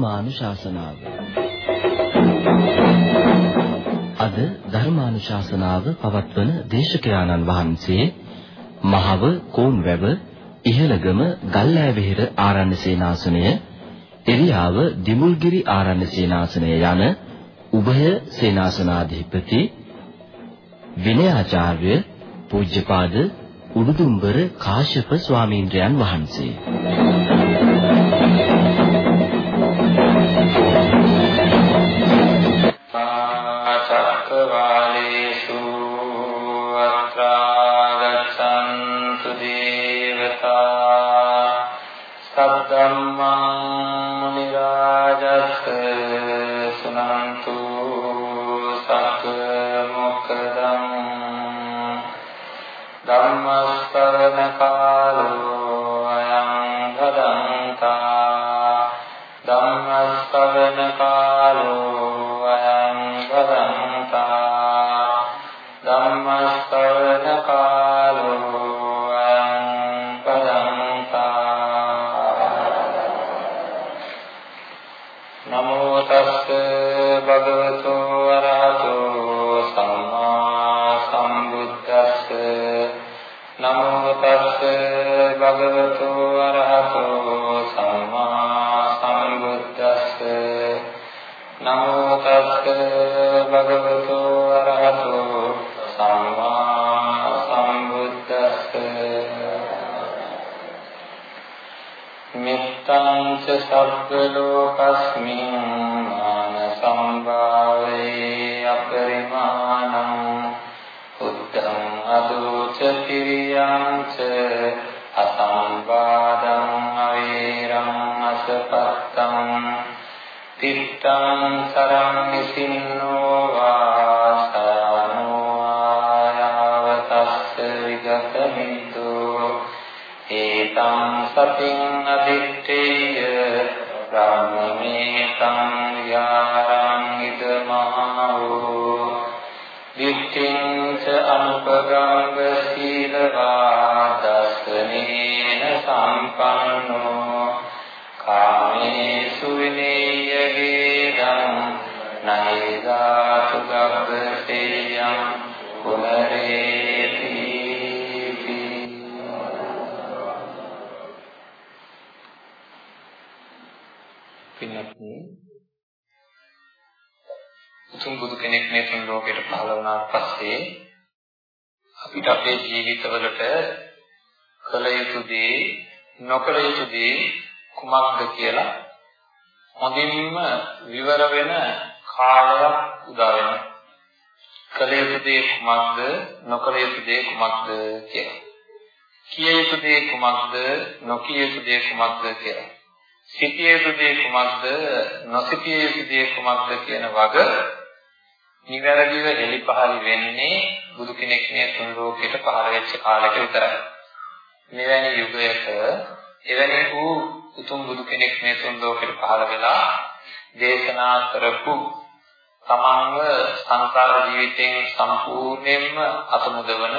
ධර්මානුශාසනාව. අද ධර්මානුශාසනාව පවත්වන දේශකයාණන් වහන්සේ මහව කෝන්වැව ඉහළගම ගල්ලෑවිහෙර ආරණ්‍ය සේනාසනය එරියාව දිමුල්ගිරි ආරණ්‍ය සේනාසනය යන උභය සේනාසනාධිපති විනයාචාර්ය පූජ්‍යපාද උඩුදුම්බර කාශ්‍යප ස්වාමීන්ද්‍රයන් වහන්සේ. සබ්බ ලෝකස්මින් මාන සම්භාවේ අපරිමාණං. උත්තං අදුච පිරියං ච අසම්බාධං අවීරං අසපත්තං. තිත්තං සරං නිසින්නෝ සතින් අදිත්තේය ධම්මේතං යාරං ඉදමහෝ දිට්ඨිං ච අනුපගංග සීලවා දස්සනේන සම්පන්නෝ කාමේසු විනේය වේදං නෛදාතු ගබ්බසේයං කුමරේති පින්වත්නි උතුම් බුදු කෙනෙක් මේ තුන් ලෝකෙට පහළ වුණාට පස්සේ අපිට අපේ ජීවිතවලට කළ යුතු දේ නොකළ යුතු දේ කුමක්ද කියලා හොඳින්ම විවර වෙන කාලයක් උදා වෙනවා. කළ යුතු දේ කුමක්ද නොකළ යුතු දේ කුමක්ද කියලා. කිය යුතු දේ කුමක්ද නොකිය යුතු දේ කුමක්ද කියලා. සිටිය යුතු දේ කුමක්ද නොසිටිය යුතු දේ කුමක්ද කියන වග නිවැරදිව එලිපහළ වෙන්නේ බුදු කෙනෙක් මේ තුන් ලෝකයට පහළ වෙච්ච කාලෙක විතරයි. මෙවැනි යුගයක එවැනි වූ උතුම් බුදු කෙනෙක් මේ තුන් ලෝකයට පහළ වෙලා දේශනා කරපු තමන්ව සංසාර ජීවිතයෙන් සම්පූර්ණයෙන්ම අතමුදවන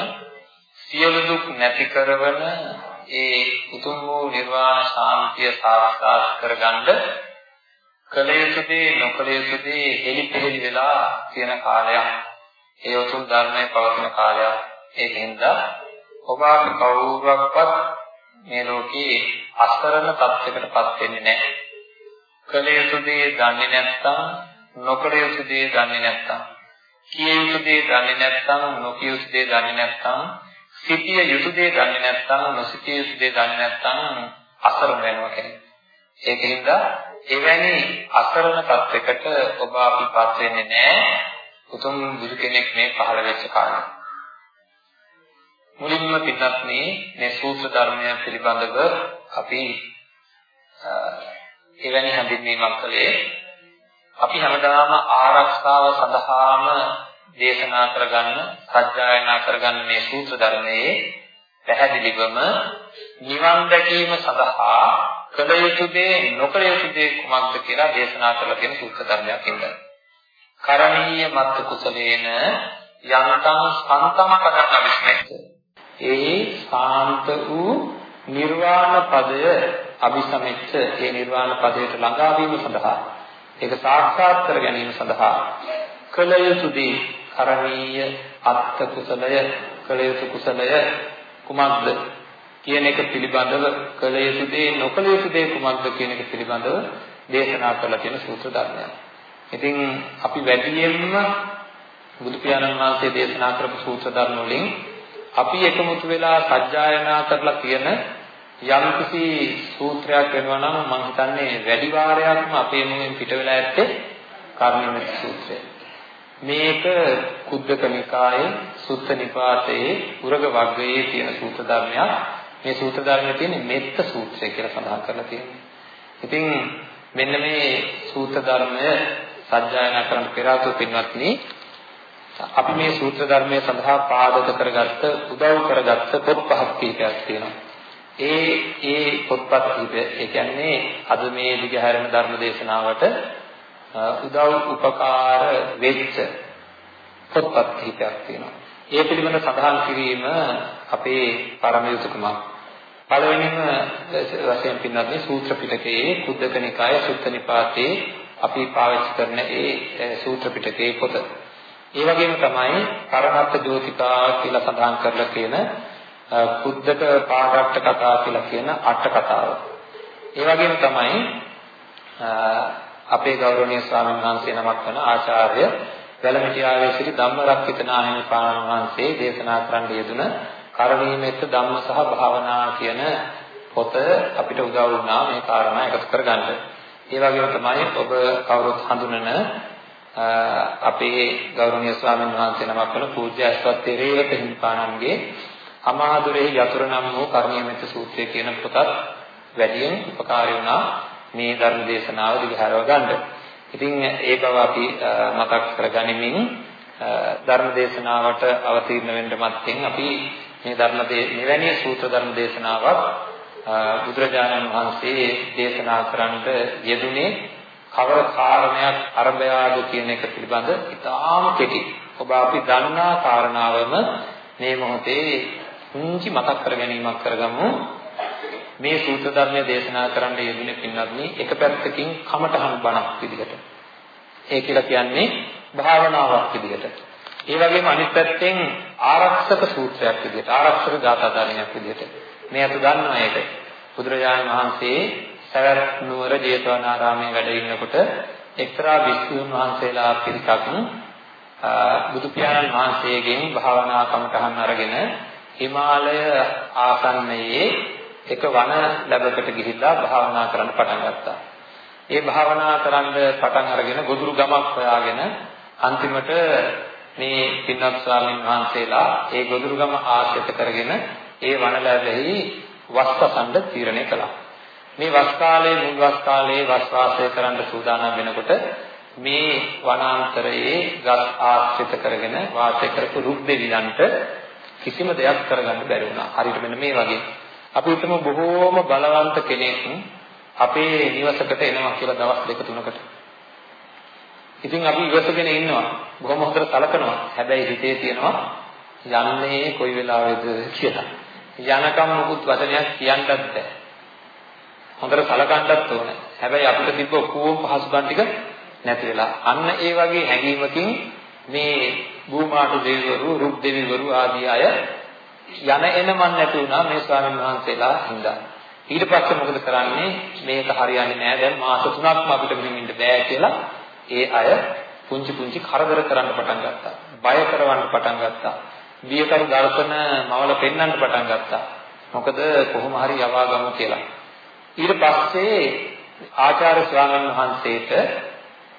සියලු දුක් නැති කරවන ඒ උතුම් වූ නිර්වාණ ශාන්තිය සාක්ෂාත් කරගන්න කල යුතු දේ නොකල යුතු දේ හෙලිපෙහෙලි වෙලා තියෙන කාලයක්. ඒ උතුම් ධර්මයේ පවතින කාලයක්. ඒකෙන්ද ඔබ කවුරුවක්වත් මේ ලෝකේ අසරණ තත්යකටපත් වෙන්නේ නැහැ. කල යුතු දේ දන්නේ නැත්නම් නොකල යුතු දේ දන්නේ නැත්නම් කිය යුතු දේ දන්නේ නැත්නම් නොකිය යුතු දේ දන්නේ නැත්නම් සිටිය යුතු දේ දන්නේ නැත්නම් නොසිටිය යුතු දේ දන්නේ නැත්නම් අසරණ වෙනවා කියන්නේ. ඒකින්ද එවැනි අසරණ තත්යකට ඔබ අපිපත් වෙන්නේ නැහැ. උතුම් බුදු කෙනෙක් මේ පහළ වෙච්ච කාලේ. මුලින්ම පිටත් මේ සූත්‍ර ධර්මය පිළිබඳව අපි එවැනි හැඳින්වීමක් කළේ අපි හැමදාම ආරක්ෂාව සඳහාම දේශනා කරගන්න, සත්‍යයනා කරගන්න මේ සූත්‍ර ධර්මයේ පැහැදිලිවම නිවන් දැකීම සඳහා කළ යුතු දේ නොකළ යුතු දේ කුමක්ද කියලා දේශනා කරලා තියෙන සූත්‍ර ධර්මයක් ඉඳලා. කරණීය මත් කුසලේන යන්තම් සන්තම පදන්න විශ්මෙත්. ඒ සාන්ත වූ නිර්වාණ පදය අபிසමෙච්ච ඒ නිර්වාණ පදයට ළඟා වීම සඳහා ඒක සාක්ෂාත් කර ගැනීම සඳහා කළ යුතු දේ කරණීය අත්ත කුසලය කළ යුතු කුසලය කුමක්ද කියන එක පිළිබඳව කළ යුතු දේ නොකළ යුතු දේ කුමක්ද කියන එක පිළිබඳව දේශනා කරලා තියෙන සූත්‍ර ධර්මයක්. ඉතින් අපි වැඩියෙන්ම බුදු පියාණන් වහන්සේ දේශනා කරපු සූත්‍ර ධර්ම වලින් අපි එකමුතු වෙලා සජ්ජායනා කරලා තියෙන යම්කිසි සූත්‍රයක් වෙනවා නම් මම හිතන්නේ වැඩි වාරයක්ම අපේ මුවෙන් පිට වෙලා ඇත්තේ කර්ණිමෙත් සූත්‍රය. මේක කුද්දක නිකායේ සුත්ත නිපාතයේ උරග වග්ගයේ තියෙන සූත්‍ර ධර්මයක්. මේ සූත්‍ර ධර්මයේ තියෙන මෙත්ත සූත්‍රය කියලා සඳහන් කරලා තියෙනවා. ඉතින් මෙන්න මේ සූත්‍ර ධර්මය සජ්ජායනා කරන්න පෙර ආතු පින්වත්නි අපි මේ සූත්‍ර ධර්මයේ සඳහා පාදක කරගත්ත උදව් කරගත්ත පොත් පහක් කීපයක් තියෙනවා. ඒ ඒ පොත්පත් කීපය ඒ කියන්නේ අද මේ දිගහැරෙන ධර්ම දේශනාවට උදව් උපකාර වෙච්ච පොත්පත් කීපයක් තියෙනවා. ඒ පිළිබඳ සඳහන් කිරීම අපේ පරම යුතුයකමක්. පළවෙනිම වශයෙන් පින්නත් මේ සූත්‍ර පිටකයේ කුද්දක නිකාය සුත්ත නිපාතේ අපි පාවිච්චි කරන ඒ සූත්‍ර පිටකයේ පොත. ඒ වගේම තමයි කරණත්ත ජෝතිකා කියලා සඳහන් කරලා තියෙන කුද්දක පාඩක්ට කතා කියලා කියන අට කතාව. ඒ වගේම තමයි අපේ ගෞරවනීය ස්වාමීන් වහන්සේ නමක් වන ආචාර්ය වැලමිටියාවේ සිටි ධම්මරක්කිත නාහිමි පාණන් වහන්සේ දේශනා කරන්න යෙදුන කරණීයමෙත්ත ධම්ම සහ භාවනා කියන පොත අපිට උදව් වුණා මේ කාරණා එකතු කරගන්න. ඒ වගේම තමයි ඔබ කවුරුත් හඳුනන අපේ ගෞරවනීය ස්වාමීන් වහන්සේ නමක් වන පූජ්‍ය අස්වත් රේවත හිමිපාණන්ගේ අමාදුරේ යතුරු නම් වූ කර්ණීයමෙත්ත සූත්‍රය කියන පොතත් වැඩියෙන් උපකාරී වුණා මේ ධර්ම දේශනාව දිගහැරව ගන්න. ඉතින් ඒ බව අපි මතක් කරගනිමින් ධර්ම දේශනාවට අවතීර්ණ වෙන්න මත්තෙන් අපි මේ ධර්ම මෙවැනි සූත්‍ර ධර්ම දේශනාවක් බුදුරජාණන් වහන්සේ දේශනා කරන්නට යෙදුනේ කවර කාරණයක් අරබයාද කියන එක පිළිබඳ ඉතාම කෙටි. ඔබ අපි දන්නා කාරණාවම මේ මොහොතේ කුංචි මතක් කර ගැනීමක් කරගමු. මේ සූත්‍ර ධර්මය දේශනා කරන්න යෙදුනේ පින්වත්නි එක පැත්තකින් කමඨහන් බණක් විදිහට. ඒ කියලා කියන්නේ භාවනාවක් විදිහට. ඒ වගේම අනිත් පැත්තෙන් ආරක්ෂක සූත්‍රයක් විදිහට ආරක්ෂක ගාථා ධර්මයක් විදිහට. මේ අත දන්නවා ඒක. බුදුරජාණන් වහන්සේ සවැත් නුවර ජේතවනාරාමයේ වැඩ ඉන්නකොට එක්තරා විසුණු වහන්සේලා පිරිසක් බුදු පියාණන් වහන්සේගෙන් භාවනා කමටහන් අරගෙන හිමාලය ආසන්නයේ එක වන ලැබකට ගිහිල්ලා භාවනා කරන්න පටන් ගත්තා. ඒ භාවනා කරන්න පටන් අරගෙන ගොදුරු ගමක් හොයාගෙන අන්තිමට මේ පින්වත් ස්වාමීන් වහන්සේලා ඒ ගොදුරු ගම ආශ්‍රිත කරගෙන ඒ වනලැබෙහි වස්තසඳ තීරණය කළා. මේ වස් කාලයේ මුල් වස් කාලයේ වස් වාසය කරන්න සූදානම් වෙනකොට මේ වනාන්තරයේ ගස් ආශ්‍රිත කරගෙන වාසය කරපු රුක් දෙවියන්ට කිසිම දෙයක් කරගන්න බැරි වුණා. හරියට මෙන්න මේ වගේ අපි හිතමු බොහෝම බලවන්ත කෙනෙක් අපේ නිවසකට එනවා කියලා දවස් දෙක තුනකට. ඉතින් අපි ඉවසගෙන ඉන්නවා. බොහොම හොඳට සලකනවා. හැබැයි හිතේ තියෙනවා යන්නේ කොයි වෙලාවෙද කියලා. යනකම් මුකුත් වචනයක් කියන්නත් බෑ. හොඳට සලකන්නත් ඕනේ. හැබැයි අපිට තිබ්බ ඔක්කොම පහසුකම් ටික නැති වෙලා. අන්න ඒ වගේ හැඟීමකින් මේ භූමාට දෙවිවරු, රුක් දෙවිවරු ආදී අය යන එන මන් නැති වුණා මේ ස්වාමීන් වහන්සේලා හින්දා. ඊට පස්සේ මොකද කරන්නේ? මේක හරියන්නේ නැහැ. දැන් මාස 3ක්ම අපිට මෙහෙම ඉන්න බෑ කියලා ඒ අය පුංචි පුංචි කරදර කරන්න පටන් ගත්තා. බය කරවන්න පටන් ගත්තා. බියකරු දර්ශන මවල පෙන්වන්න පටන් ගත්තා. මොකද කොහොම හරි යවා ගමු කියලා. ඊට පස්සේ ආචාර්ය ස්වාමීන් වහන්සේට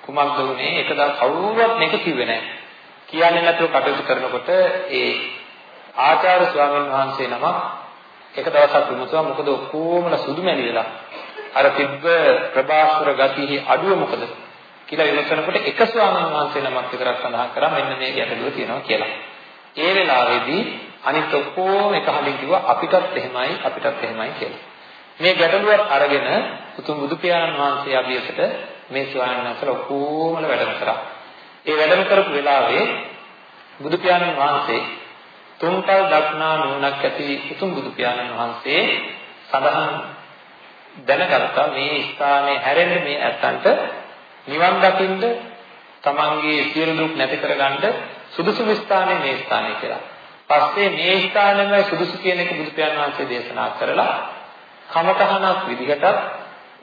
කුමක්ද වුනේ? එකදා කවුරුවත් මේක කිව්වේ නැහැ. කියන්නේ නැතුව කටයුතු කරනකොට ඒ ආචාර්ය ස්වාමීන් වහන්සේ නමක් එක දවසක් විමසුවා මොකද ඔක්කොමලා සුදු මැලි වෙලා අර තිබ්බ ප්‍රභාස්වර ගතිහි අඩුව මොකද කියලා විමසනකොට එක ස්වාමීන් වහන්සේ නමක් විතරක් සඳහන් කරා මෙන්න මේ ගැටලුව තියෙනවා කියලා. ඒ වෙලාවේදී අනිත් ඔක්කොම එක හලින් කිව්වා අපිටත් එහෙමයි අපිටත් එහෙමයි කියලා. මේ ගැටලුවත් අරගෙන උතුම් බුදු පියාණන් වහන්සේ අභියසට මේ ස්වාමීන් වහන්සේලා ඔක්කොමල වැඩම කරා. ඒ වැඩම කරපු වෙලාවේ බුදු පියාණන් වහන්සේ තුන්කල් දක්නා නුවණක් ඇති උතුම් බුදු පියාණන් වහන්සේ සඳහන් දැනගත්තා මේ ස්ථානයේ හැරෙන්න මේ ඇත්තන්ට නිවන් දකින්න තමන්ගේ සියලු දුක් නැති කරගන්න සුදුසුම ස්ථානේ මේ ස්ථානේ කියලා. පස්සේ මේ ස්ථානෙමයි සුදුසු කියන එක බුදු පියාණන් වහන්සේ දේශනා කරලා කමතහනක් විදිහට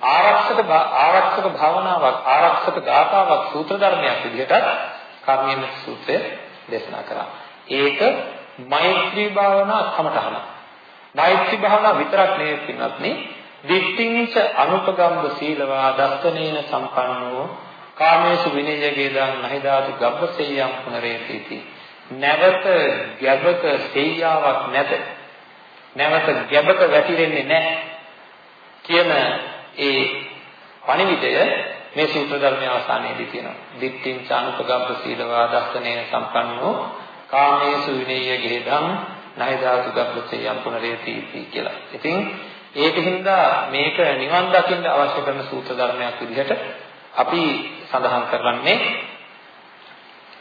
ආරක්ෂක ආරක්ෂක භාවනාවක් ආරක්ෂක ගාථාවක් සූත්‍ර ධර්මයක් විදිහට කර්මයෙන් සූත්‍රය දේශනා කරා. ඒක මෛත්‍රී භාවනා කමතහන. මෛත්‍රී භාවනා විතරක් නෙවෙයි පින්වත්නි. දිට්ඨිංච අනුපගම්බ සීලවා දස්සනේන සම්පන්නෝ කාමේසු විනයගේ දන් නහිදාතු ගබ්බසෙය්‍යම් පුනරේතිති නැවත ගැබක සෙයියාවක් නැත නැවත ගැබක වැටිරෙන්නේ නැහැ කියන ඒ පණිවිඩය මේ සූත්‍ර ධර්මයේ අවසානයේදී තියෙනවා දිට්ඨිං චානුපගබ්බ සීලවා දස්සනේන සම්පන්නෝ කාමේසු විනය්‍ය ගේදම් නයිදාතු ගබ්බසෙයම් පුනරේතිති කියලා. ඉතින් ඒකින්ද මේක නිවන් දකින්න අවශ්‍ය කරන සූත්‍ර ධර්මයක් විදිහට අපි සඳහන් කරන්නේ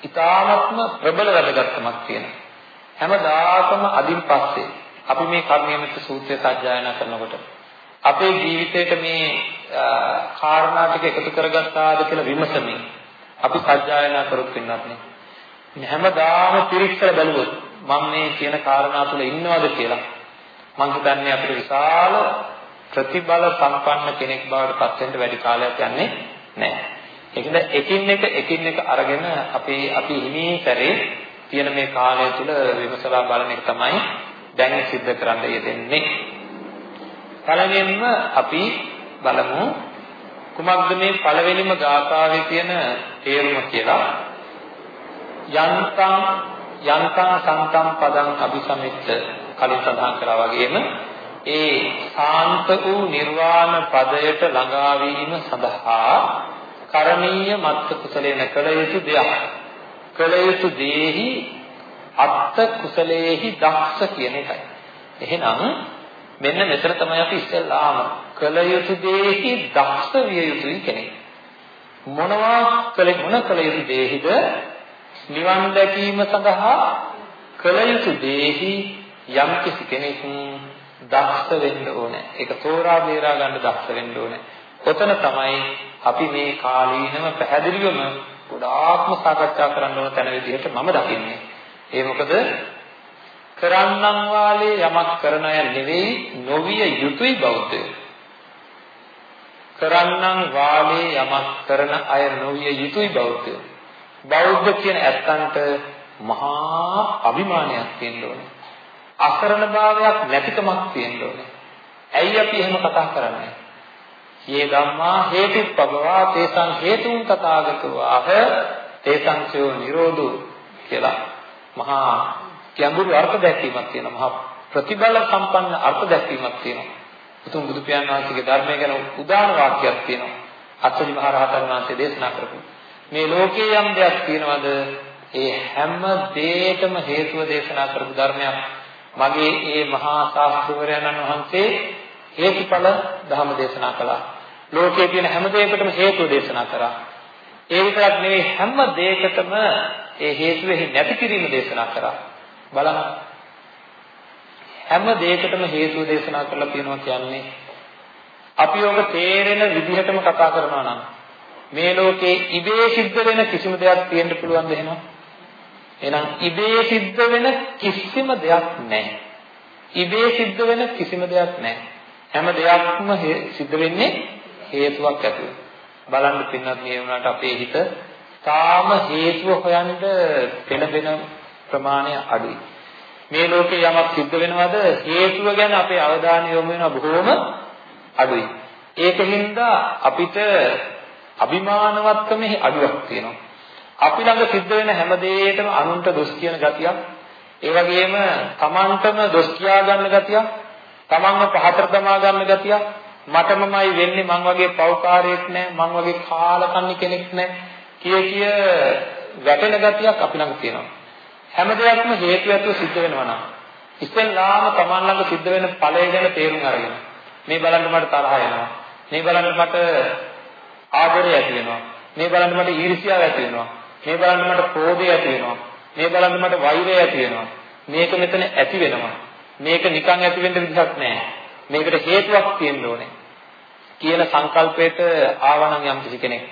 ඊ타ත්ම ප්‍රබල වැඩගත්කමක් තියෙන හැමදාකම අදින් පස්සේ අපි මේ කර්මයේමිත සූත්‍රය සජ්ජායනා කරනකොට අපේ ජීවිතේට මේ කාරණා ටික එකතු කරගත්තාද කියලා විමසමින් අපි සජ්ජායනා කරොත් වෙනත් නේ හැමදාම පිරික්සලා බලුවොත් මම මේ කියන කාරණා තුල ඉන්නවද කියලා මම හිතන්නේ අපිට විශාල ප්‍රතිබල සම්පන්න කෙනෙක් බවට පත් වෙන්න වැඩි කාලයක් යන්නේ නැහැ. ඒකද එකින් එක එකින් එක අරගෙන අපේ අපි හිමී කරේ තියෙන මේ කාලය තුල විමසලා බලන එක තමයි දැන් සිද්ධ කරන්න යෙදෙන්නේ. පළවෙනිම අපි බලමු කුමක්ද මේ පළවෙනිම ගාථාවේ තියෙන තේරුම කියලා. යන්තම් යන්තම් සන්තම් පදං අபிසමිත්ත කලින් සඳහන් කරා වගේම ඒ සාන්ත වූ නිර්වාණ පදයට ළඟා වීම සඳහා කරණීය මත්ත කුසලේන කළ යුතු දෙයක්. කළ යුතු දෙෙහි අත්ත කුසලේහි දක්ෂ කියන එකයි. එහෙනම් මෙන්න මෙතන තමයි අපි ඉස්සෙල්ලාම කළ යුතු දෙෙහි දක්ෂ විය යුතුයි කෙනෙක්. මොනවා කළ මොන කළ යුතු දෙෙහිද නිවන් දැකීම සඳහා කළ යුතු දෙෙහි යම් කිසි කෙනෙක් දක්ෂ වෙන්න ඕනේ. ඒක තෝරා බේරා ගන්න දක්ෂ වෙන්න ඕනේ. ඔතන තමයි අපි මේ කාලීනව පැහැදිලිවම ගොඩාක්ම සාකච්ඡා කරන්න ඕන තැන විදිහට මම දකින්නේ. ඒ මොකද කරන්නම් වාලේ යමක් කරන අය නෙවෙයි නොවිය යුතුයි බෞද්ධය. කරන්නම් වාලේ යමක් කරන අය නොවිය යුතුයි බෞද්ධය. බෞද්ධ කියන ඇත්තන්ට මහා අභිමානයක් තියෙන්න ඕනේ. අකරණ භාවයක් නැතිකමක් තියෙන්න ඕනේ. ඇයි අපි එහෙම කතා කරන්නේ? යේ ධම්මා හේතුප්පවා තේසං හේතුන් තථාගතෝ ආහ තේසං චෝ නිරෝධෝ කියලා මහා ගැඹුරු අර්ථ දැක්වීමක් තියෙනවා මහා ප්‍රතිබල සම්පන්න අර්ථ දැක්වීමක් තියෙනවා උතුම් බුදු පියාණන් වහන්සේගේ ධර්මය ගැන උදාන වාක්‍යයක් තියෙනවා අත්සජි මහ රහතන් වහන්සේ දේශනා කරපු මේ ලෝකයේ යම් දෙයක් තියෙනවද ඒ හැම දෙයකම හේතුව දේශනා කරපු ධර්මයක් මගේ ඒ මහා ශාස්ත්‍රවරයන්න් වහන්සේ හේතුඵල ධර්ම දේශනා කළා ලෝකයේ තියෙන හැම දෙයකටම හේතුව දේශනා කරා. ඒ විතරක් නෙවෙයි හැම දෙයකටම ඒ හේතුවෙහි නැති කිරීම දේශනා කරා. බලන්න. හැම දෙයකටම හේතුව දේශනා කරලා තියෙනවා කියන්නේ අපි ඔබ තේරෙන විදිහටම කතා කරනවා නම් මේ ලෝකේ ඉබේ සිද්ධ වෙන කිසිම දෙයක් තියෙන්න පුළුවන්ද එහෙනම්? එහෙනම් ඉබේ සිද්ධ වෙන කිසිම දෙයක් නැහැ. ඉබේ සිද්ධ වෙන කිසිම දෙයක් නැහැ. හැම දෙයක්ම සිද්ධ වෙන්නේ හේතුවක් ඇතුව. බලන්න පින්නත් මේ වුණාට අපේ හිත තාම හේතුව හොයන්න පෙළඹෙන ප්‍රමාණය අඩුයි. මේ ලෝකේ යමක් සිද්ධ වෙනවද හේතුව ගැන අපේ අවධානය යොමු වෙනවා බොහෝම අඩුයි. ඒකින්ද අපිට අභිමානවත්කමේ අඩුවක් තියෙනවා. අපි ළඟ සිද්ධ වෙන හැම දෙයකටම අනුන්ට දොස් කියන ගතියක්, ඒ වගේම Tamanටම දොස් කියා ගන්න ගතියක්, Tamanව පහතට දමා ගන්න ගතියක්, මටමමයි වෙන්නේ මං වගේ පෞකාරයෙක් නෑ මං වගේ කාලකන්ණි කෙනෙක් නෑ. කිය කිය වැටෙන ගතියක් අපි ළඟ තියෙනවා. හැම දෙයක්ම හේතු ඇතුව සිද්ධ වෙනවා නම් ඉස්සෙල්ලාම Taman ළඟ සිද්ධ වෙන ඵලය ගැන තේරුම් අරගෙන මේ බලන්න මට තරහ එනවා. මේ බලන්න මට ආදරය ඇති වෙනවා. මේ බලන්න මට ඊර්ෂ්‍යාව ඇති වෙනවා. මේ බලන්න මට ක්‍රෝධය ඇති වෙනවා. මේ බලන්න මට වෛරය ඇති වෙනවා. මේක මෙතන ඇති වෙනවා. මේක නිකන් ඇති වෙන්න විදිහක් නැහැ. මේකට හේතුවක් තියෙන්න ඕනේ. කියන සංකල්පයට ආවනම් යම් කිසි කෙනෙක්.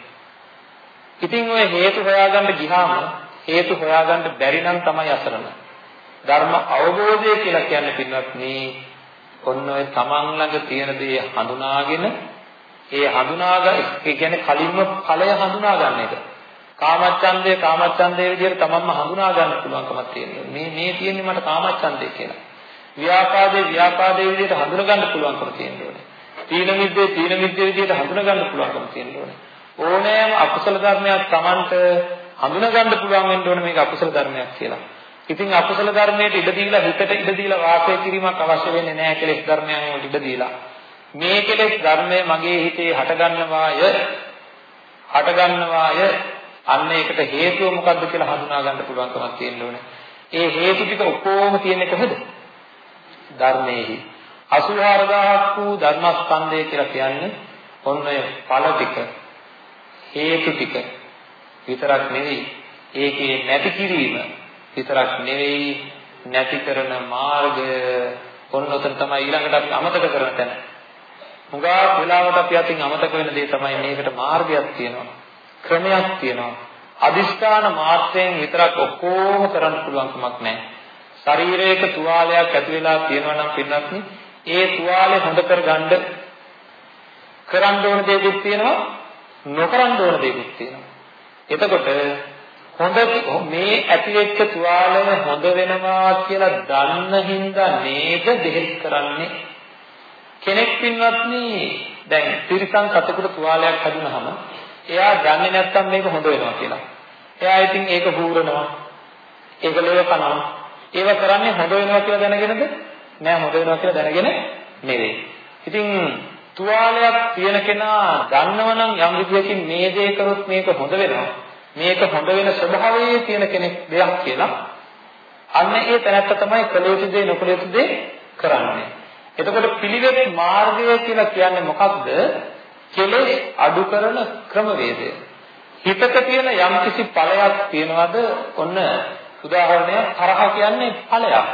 ඉතින් ඔය හේතු හොයාගන්න ගියාම හේතු හොයාගන්න බැරි නම් තමයි අසරණ. ධර්ම අවබෝධය කියලා කියන්නේ පින්වත්නි ඔන්න ඔය තමන් ළඟ තියෙන දේ හඳුනාගෙන ඒ හඳුනාගන්න ඒ කියන්නේ කලින්ම ඵලය හඳුනා ගන්න එක. කාමච්ඡන්දේ කාමච්ඡන්දේ විදිහට තමන්ම හඳුනා ගන්න පුළුවන්කමක් තියෙනවා. මේ මේ තියෙන්නේ මට කාමච්ඡන්දේ කියලා. ව්‍යාපාදේ ව්‍යාපාදේ විදිහට හඳුනා ගන්න පුළුවන්කම තියෙනවා. තීන මිද්දේ තීන මිද්දේ විදිහට හඳුනා ගන්න පුළුවන්කම තියෙනවා. ඕනෑම අකුසල ධර්මයක් තමන්ට හඳුනා ගන්න පුළුවන් වෙන්න ඕනේ මේක අකුසල ධර්මයක් කියලා. ඉතින් අකුසල ධර්මයට ඉඩ දීලා හිතට ඉඩ දීලා වාසය කිරීමක් අවශ්‍ය වෙන්නේ නැහැ කෙලෙස් ධර්මයන් වලට ඉඩ දීලා. මේ කෙලෙස් ධර්මය මගේ හිතේ හටගන්නවාය හටගන්නවාය අන්න ඒකට හේතුව මොකද්ද කියලා හඳුනා ගන්න පුළුවන්කමක් තියෙන්න ඕනේ. ඒ හේතු ටික ඔක්කොම තියෙන්නේ කොහෙද? ධර්මයේහි. 84000ක් වූ ධර්මස්කන්ධය කියලා කියන්නේ ඔන්න ඔය ඵල ටික හේතු ටික විතරක් නෙවෙයි ඒකේ නැති කිරීම විතරක් නෙවෙයි නැති කරන මාර්ගය ඔන්න ඔතන තමයි ඊළඟට අපි අමතක කරන තැන. හුඟා වෙලාවට අපි අතින් අමතක වෙන දේ තමයි මේකට මාර්ගයක් තියෙනවා. ක්‍රමයක් තියෙනවා. අදිෂ්ඨාන මාත්‍රයෙන් විතරක් ඔක්කොම කරන්න පුළුවන් කමක් නැහැ. ශරීරයක තුවාලයක් ඇති වෙලා තියෙනවා නම් පින්නත් ඒ තුවාලේ හොඳ කරගන්න කරන්න ඕන දේකුත් තියෙනවා නොකරන්න ඕන දේකුත් තියෙනවා. එතකොට හොඳ මේ ඇතිවෙච්ච තුවාලය හොඳ වෙනවා කියලා දන්න හින්දා නේද දෙහෙත් කරන්නේ කෙනෙක් පින්වත්නි දැන් තිරිසන් සතෙකුට තුවාලයක් හදුනහම එයා දන්නේ නැත්තම් මේක හොඳ වෙනවා කියලා. එයා ඉතින් ඒක හූරනවා. ඒක ලේව කනවා. ඒව කරන්නේ හොඳ වෙනවා කියලා දැනගෙනද? නෑ හොඳ වෙනවා කියලා දැනගෙන නෙවෙයි. ඉතින් තුවාලයක් තියෙන කෙනා දන්නවනම් යම් විදියකින් මේ දේ කරොත් මේක හොඳ වෙනවා. මේක හොඳ වෙන ස්වභාවයේ තියෙන කෙනෙක් දෙයක් කියලා අන්න ඒ තැනත්ත තමයි කළ යුතු දේ නොකළ යුතු දේ කරන්නේ. එතකොට පිළිවෙත් මාර්ගය කියලා කියන්නේ මොකක්ද? කෙලෙස් අඩු කරන ක්‍රමවේදය. හිතක තියෙන යම්කිසි ඵලයක් තියනවාද? ඔන්න උදාහරණයක් තරහ කියන්නේ ඵලයක්.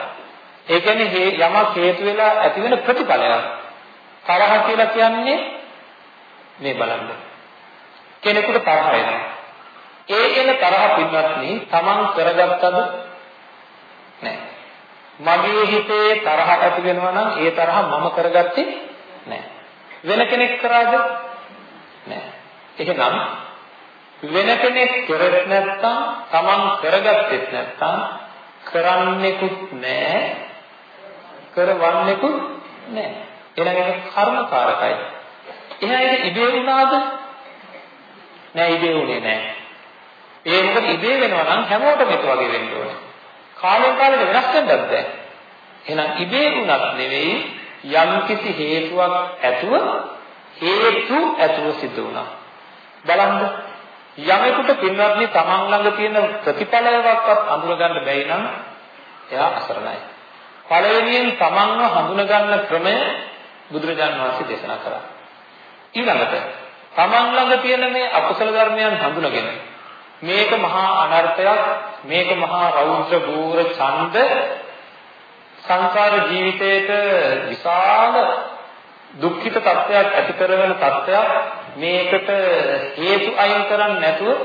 ඒ කියන්නේ යමක් හේතු වෙලා ඇති වෙන ප්‍රතිඵලයක්. තරහ කියලා කියන්නේ මේ බලන්න. කෙනෙකුට තරහ එනවා. ඒ එන තරහ පින්වත්නි තමන් කරගත්තද නැහැ. මගේ හිතේ තරහ ඇති වෙනවා නම් ඒ තරහ මම කරගත්තේ නැහැ. වෙන කෙනෙක් කරාද? නැහැ. එහෙනම් වෙන කෙනෙක් කරත් නැත්නම් තමන් කරගත්තෙත් නැත්නම් කරන්නෙකුත් නැහැ කරවන්නෙකුත් නැහැ. එහෙනම් ඒක කර්මකාරකයි. එහෙනම් ඒක ඉබේ වුණාද? නෑ ඉබේ වුණේ නෑ. ඒ මොකද ඉබේ වෙනවා නම් හැමෝටම ඒක වගේ වෙන්න ඕනේ. කාලෙන් කාලෙට වෙනස් වෙන්නත් බෑ. එහෙනම් ඉබේ වුණත් නෙවෙයි යම්කිසි හේතුවක් ඇතුව හේතු ඇතුව සිද්ධ වුණා. බලන්න යමෙකුට පින්වත්නි තමන් ළඟ තියෙන ප්‍රතිඵලයක්වත් අඳුරගන්න බැයි නම් එයා අසරණයි. පළවෙනියෙන් තමන්ව හඳුන ගන්න ක්‍රමය බුදුරජාණන් වහන්සේ දේශනා කරා. ඊළඟට තමන් ළඟ තියෙන මේ අකුසල ධර්මයන් හඳුනගෙන මේක මහා අනර්ථයක් මේක මහා රෞද්‍ර ගෝර ඡන්ද සංසාර ජීවිතයේට විශාල දුක්ඛිත තත්ත්වයක් ඇති කරන තත්ත්වයක් මේකට හේතු අයින් කරන්නේ නැතුව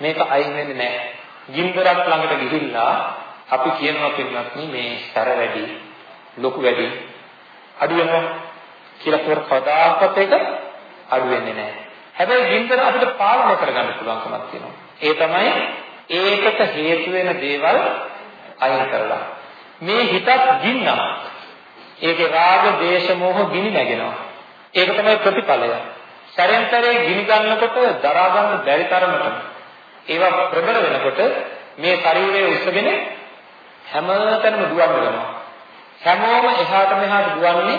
මේක අයින් වෙන්නේ නැහැ. ගින්දරක් ළඟට ගිහිල්ලා අපි කියනවා පින්වත්නි මේ සැර වැඩි ලොකු වැඩි අඩු වෙනවා කියලා කවර කවදාකවත් ඒක අඩු වෙන්නේ නැහැ. හැබැයි ගින්දර අපිට පාලනය කරගන්න පුළුවන්කමක් තියෙනවා. ඒ තමයි ඒකට හේතු වෙන දේවල් අයින් කරලා. මේ හිතත් ගින්නක්. ඒකේ රාග, දේශ, මෝහ ගිනි නැගෙනවා. ඒක තමයි ප්‍රතිඵලය. සැරෙන්තරේ ගිනි ගන්නකොට දරා ගන්න බැරි තරමට ඒවා ප්‍රබල වෙනකොට මේ ශරීරය උස්සගෙන හැමතැනම දුවන්න වෙනවා. හැමෝම එහාට මෙහාට දුවන්නේ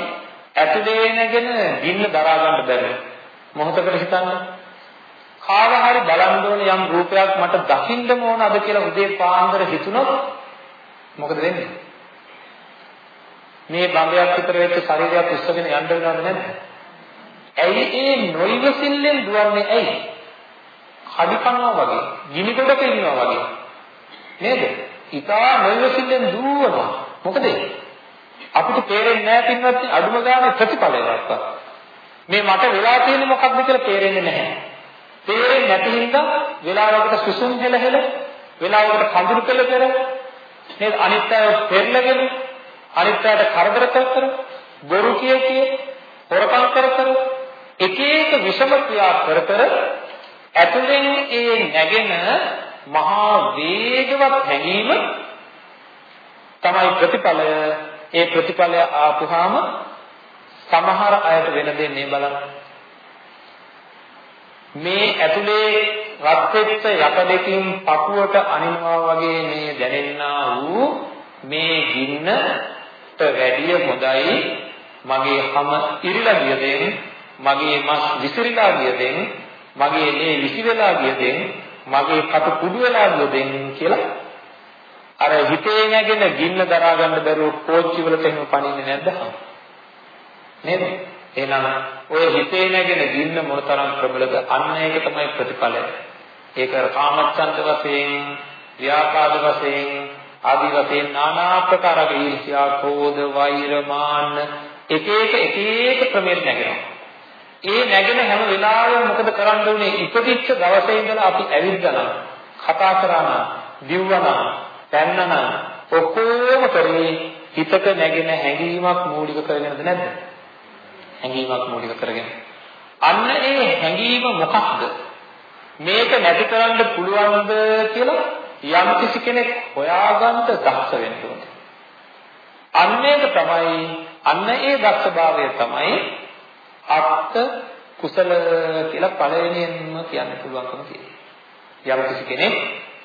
ඇතුලේ නැගෙන ගින්න දරා ගන්න බැහැ. මොහොතකට හිතන්න. කාව හරි බලන්න ඕන යම් රූපයක් මට දකින්න ඕන අද කියලා උදේ පාන්දර හිතුනොත් මොකද වෙන්නේ? මේ බඹයක් විතර වෙච්ච ශරීරයක් උස්සගෙන යන්න වෙනවද නැද්ද? ඇයි ඒ නොයිවසිල්ලෙන් දුවන්නේ ඇයි? කඩිකනවා වගේ, ගිනි ගොඩක ඉන්නවා වගේ. නේද? ඉතා නොයිවසිල්ලෙන් දුවනවා. මොකද අපිට තේරෙන්නේ නැහැ පින්වත් අඩුම ගානේ ප්‍රතිඵලයක්වත්. මේ මට වෙලා තියෙන්නේ මොකක්ද කියලා තේරෙන්නේ නැහැ. තේරෙන්නේ නැති හින්දා වෙලාවකට සුසුම් හෙල හෙල වෙලාවකට කඳුළු පෙළ පෙර නේද? අනිත් අය පෙරලගෙන අනිත් අයට කරදර කර කර බොරු කිය කිය හොරකම් කර කර එක එක විෂම ක්‍රියා කර කර ඇතුලෙන් ඒ නැගෙන මහා වේගවත් හැඟීම තමයි ප්‍රතිඵලය. ඒ ප්‍රතිඵලය ආපුහාම සමහර අයට වෙන දෙන්නේ බලන්න. මේ ඇතුලේ රත් වෙච්ච යකඩකින් පපුවට අනිනවා වගේ මේ දැනෙන්නා වූ මේ ගින්නට වැඩිය හොඳයි මගේ හැම ඉරිලා ගියදෙන් මගේ මස් විසිරීලා ගියදෙන් මගේ මේ විසි වෙලා ගියදෙන් මගේ කට කුඩු වෙලා ගියදෙන් කියලා අර හිතේ නැගෙන ගින්න දරා ගන්න බැරුව කෝච්චි වලට එහෙම පණින්නේ නැද්ද? නේද? එහෙනම් ඔය හිතේ නැගෙන ගින්න මොනතරම් ප්‍රබලද? අන්න ඒක තමයි ප්‍රතිඵලය. ඒක කාමච්ඡන්ද වශයෙන්, ව්‍යාපාද වශයෙන්, ආදී වශයෙන් নানা ආකාර ඊර්ෂ්‍යා, ක්‍රෝධ, වෛර, මාන්න එක එක එක එක ක්‍රමයට නැගෙනවා. ඒ නැගෙන හැම වෙලාවෙම මොකද කරන්න ඕනේ? ඉපදිච්ච දවසේ ඉඳලා අපි ඇවිද්දා කතා කරා නම්, දිව්වනම්, පැන්නනම් ඔක්කොම කරේ හිතක නැගෙන හැඟීමක් මූලික කරගෙනද නැද්ද? හැඟීමක් මූලික කරගෙන. අන්න ඒ හැඟීම මොකක්ද? මේක නැති කරන්න පුළුවන්ද කියලා යම් කිසි කෙනෙක් හොයාගන්න දක්ෂ වෙන්න ඕනේ. අන්න ඒක තමයි අන්න ඒ දක්ෂභාවය තමයි අත්ත කුසල කියලා පළවෙනියෙන්ම කියන්න පුළුවන්කම තියෙනවා. යම් කිසි කෙනෙක්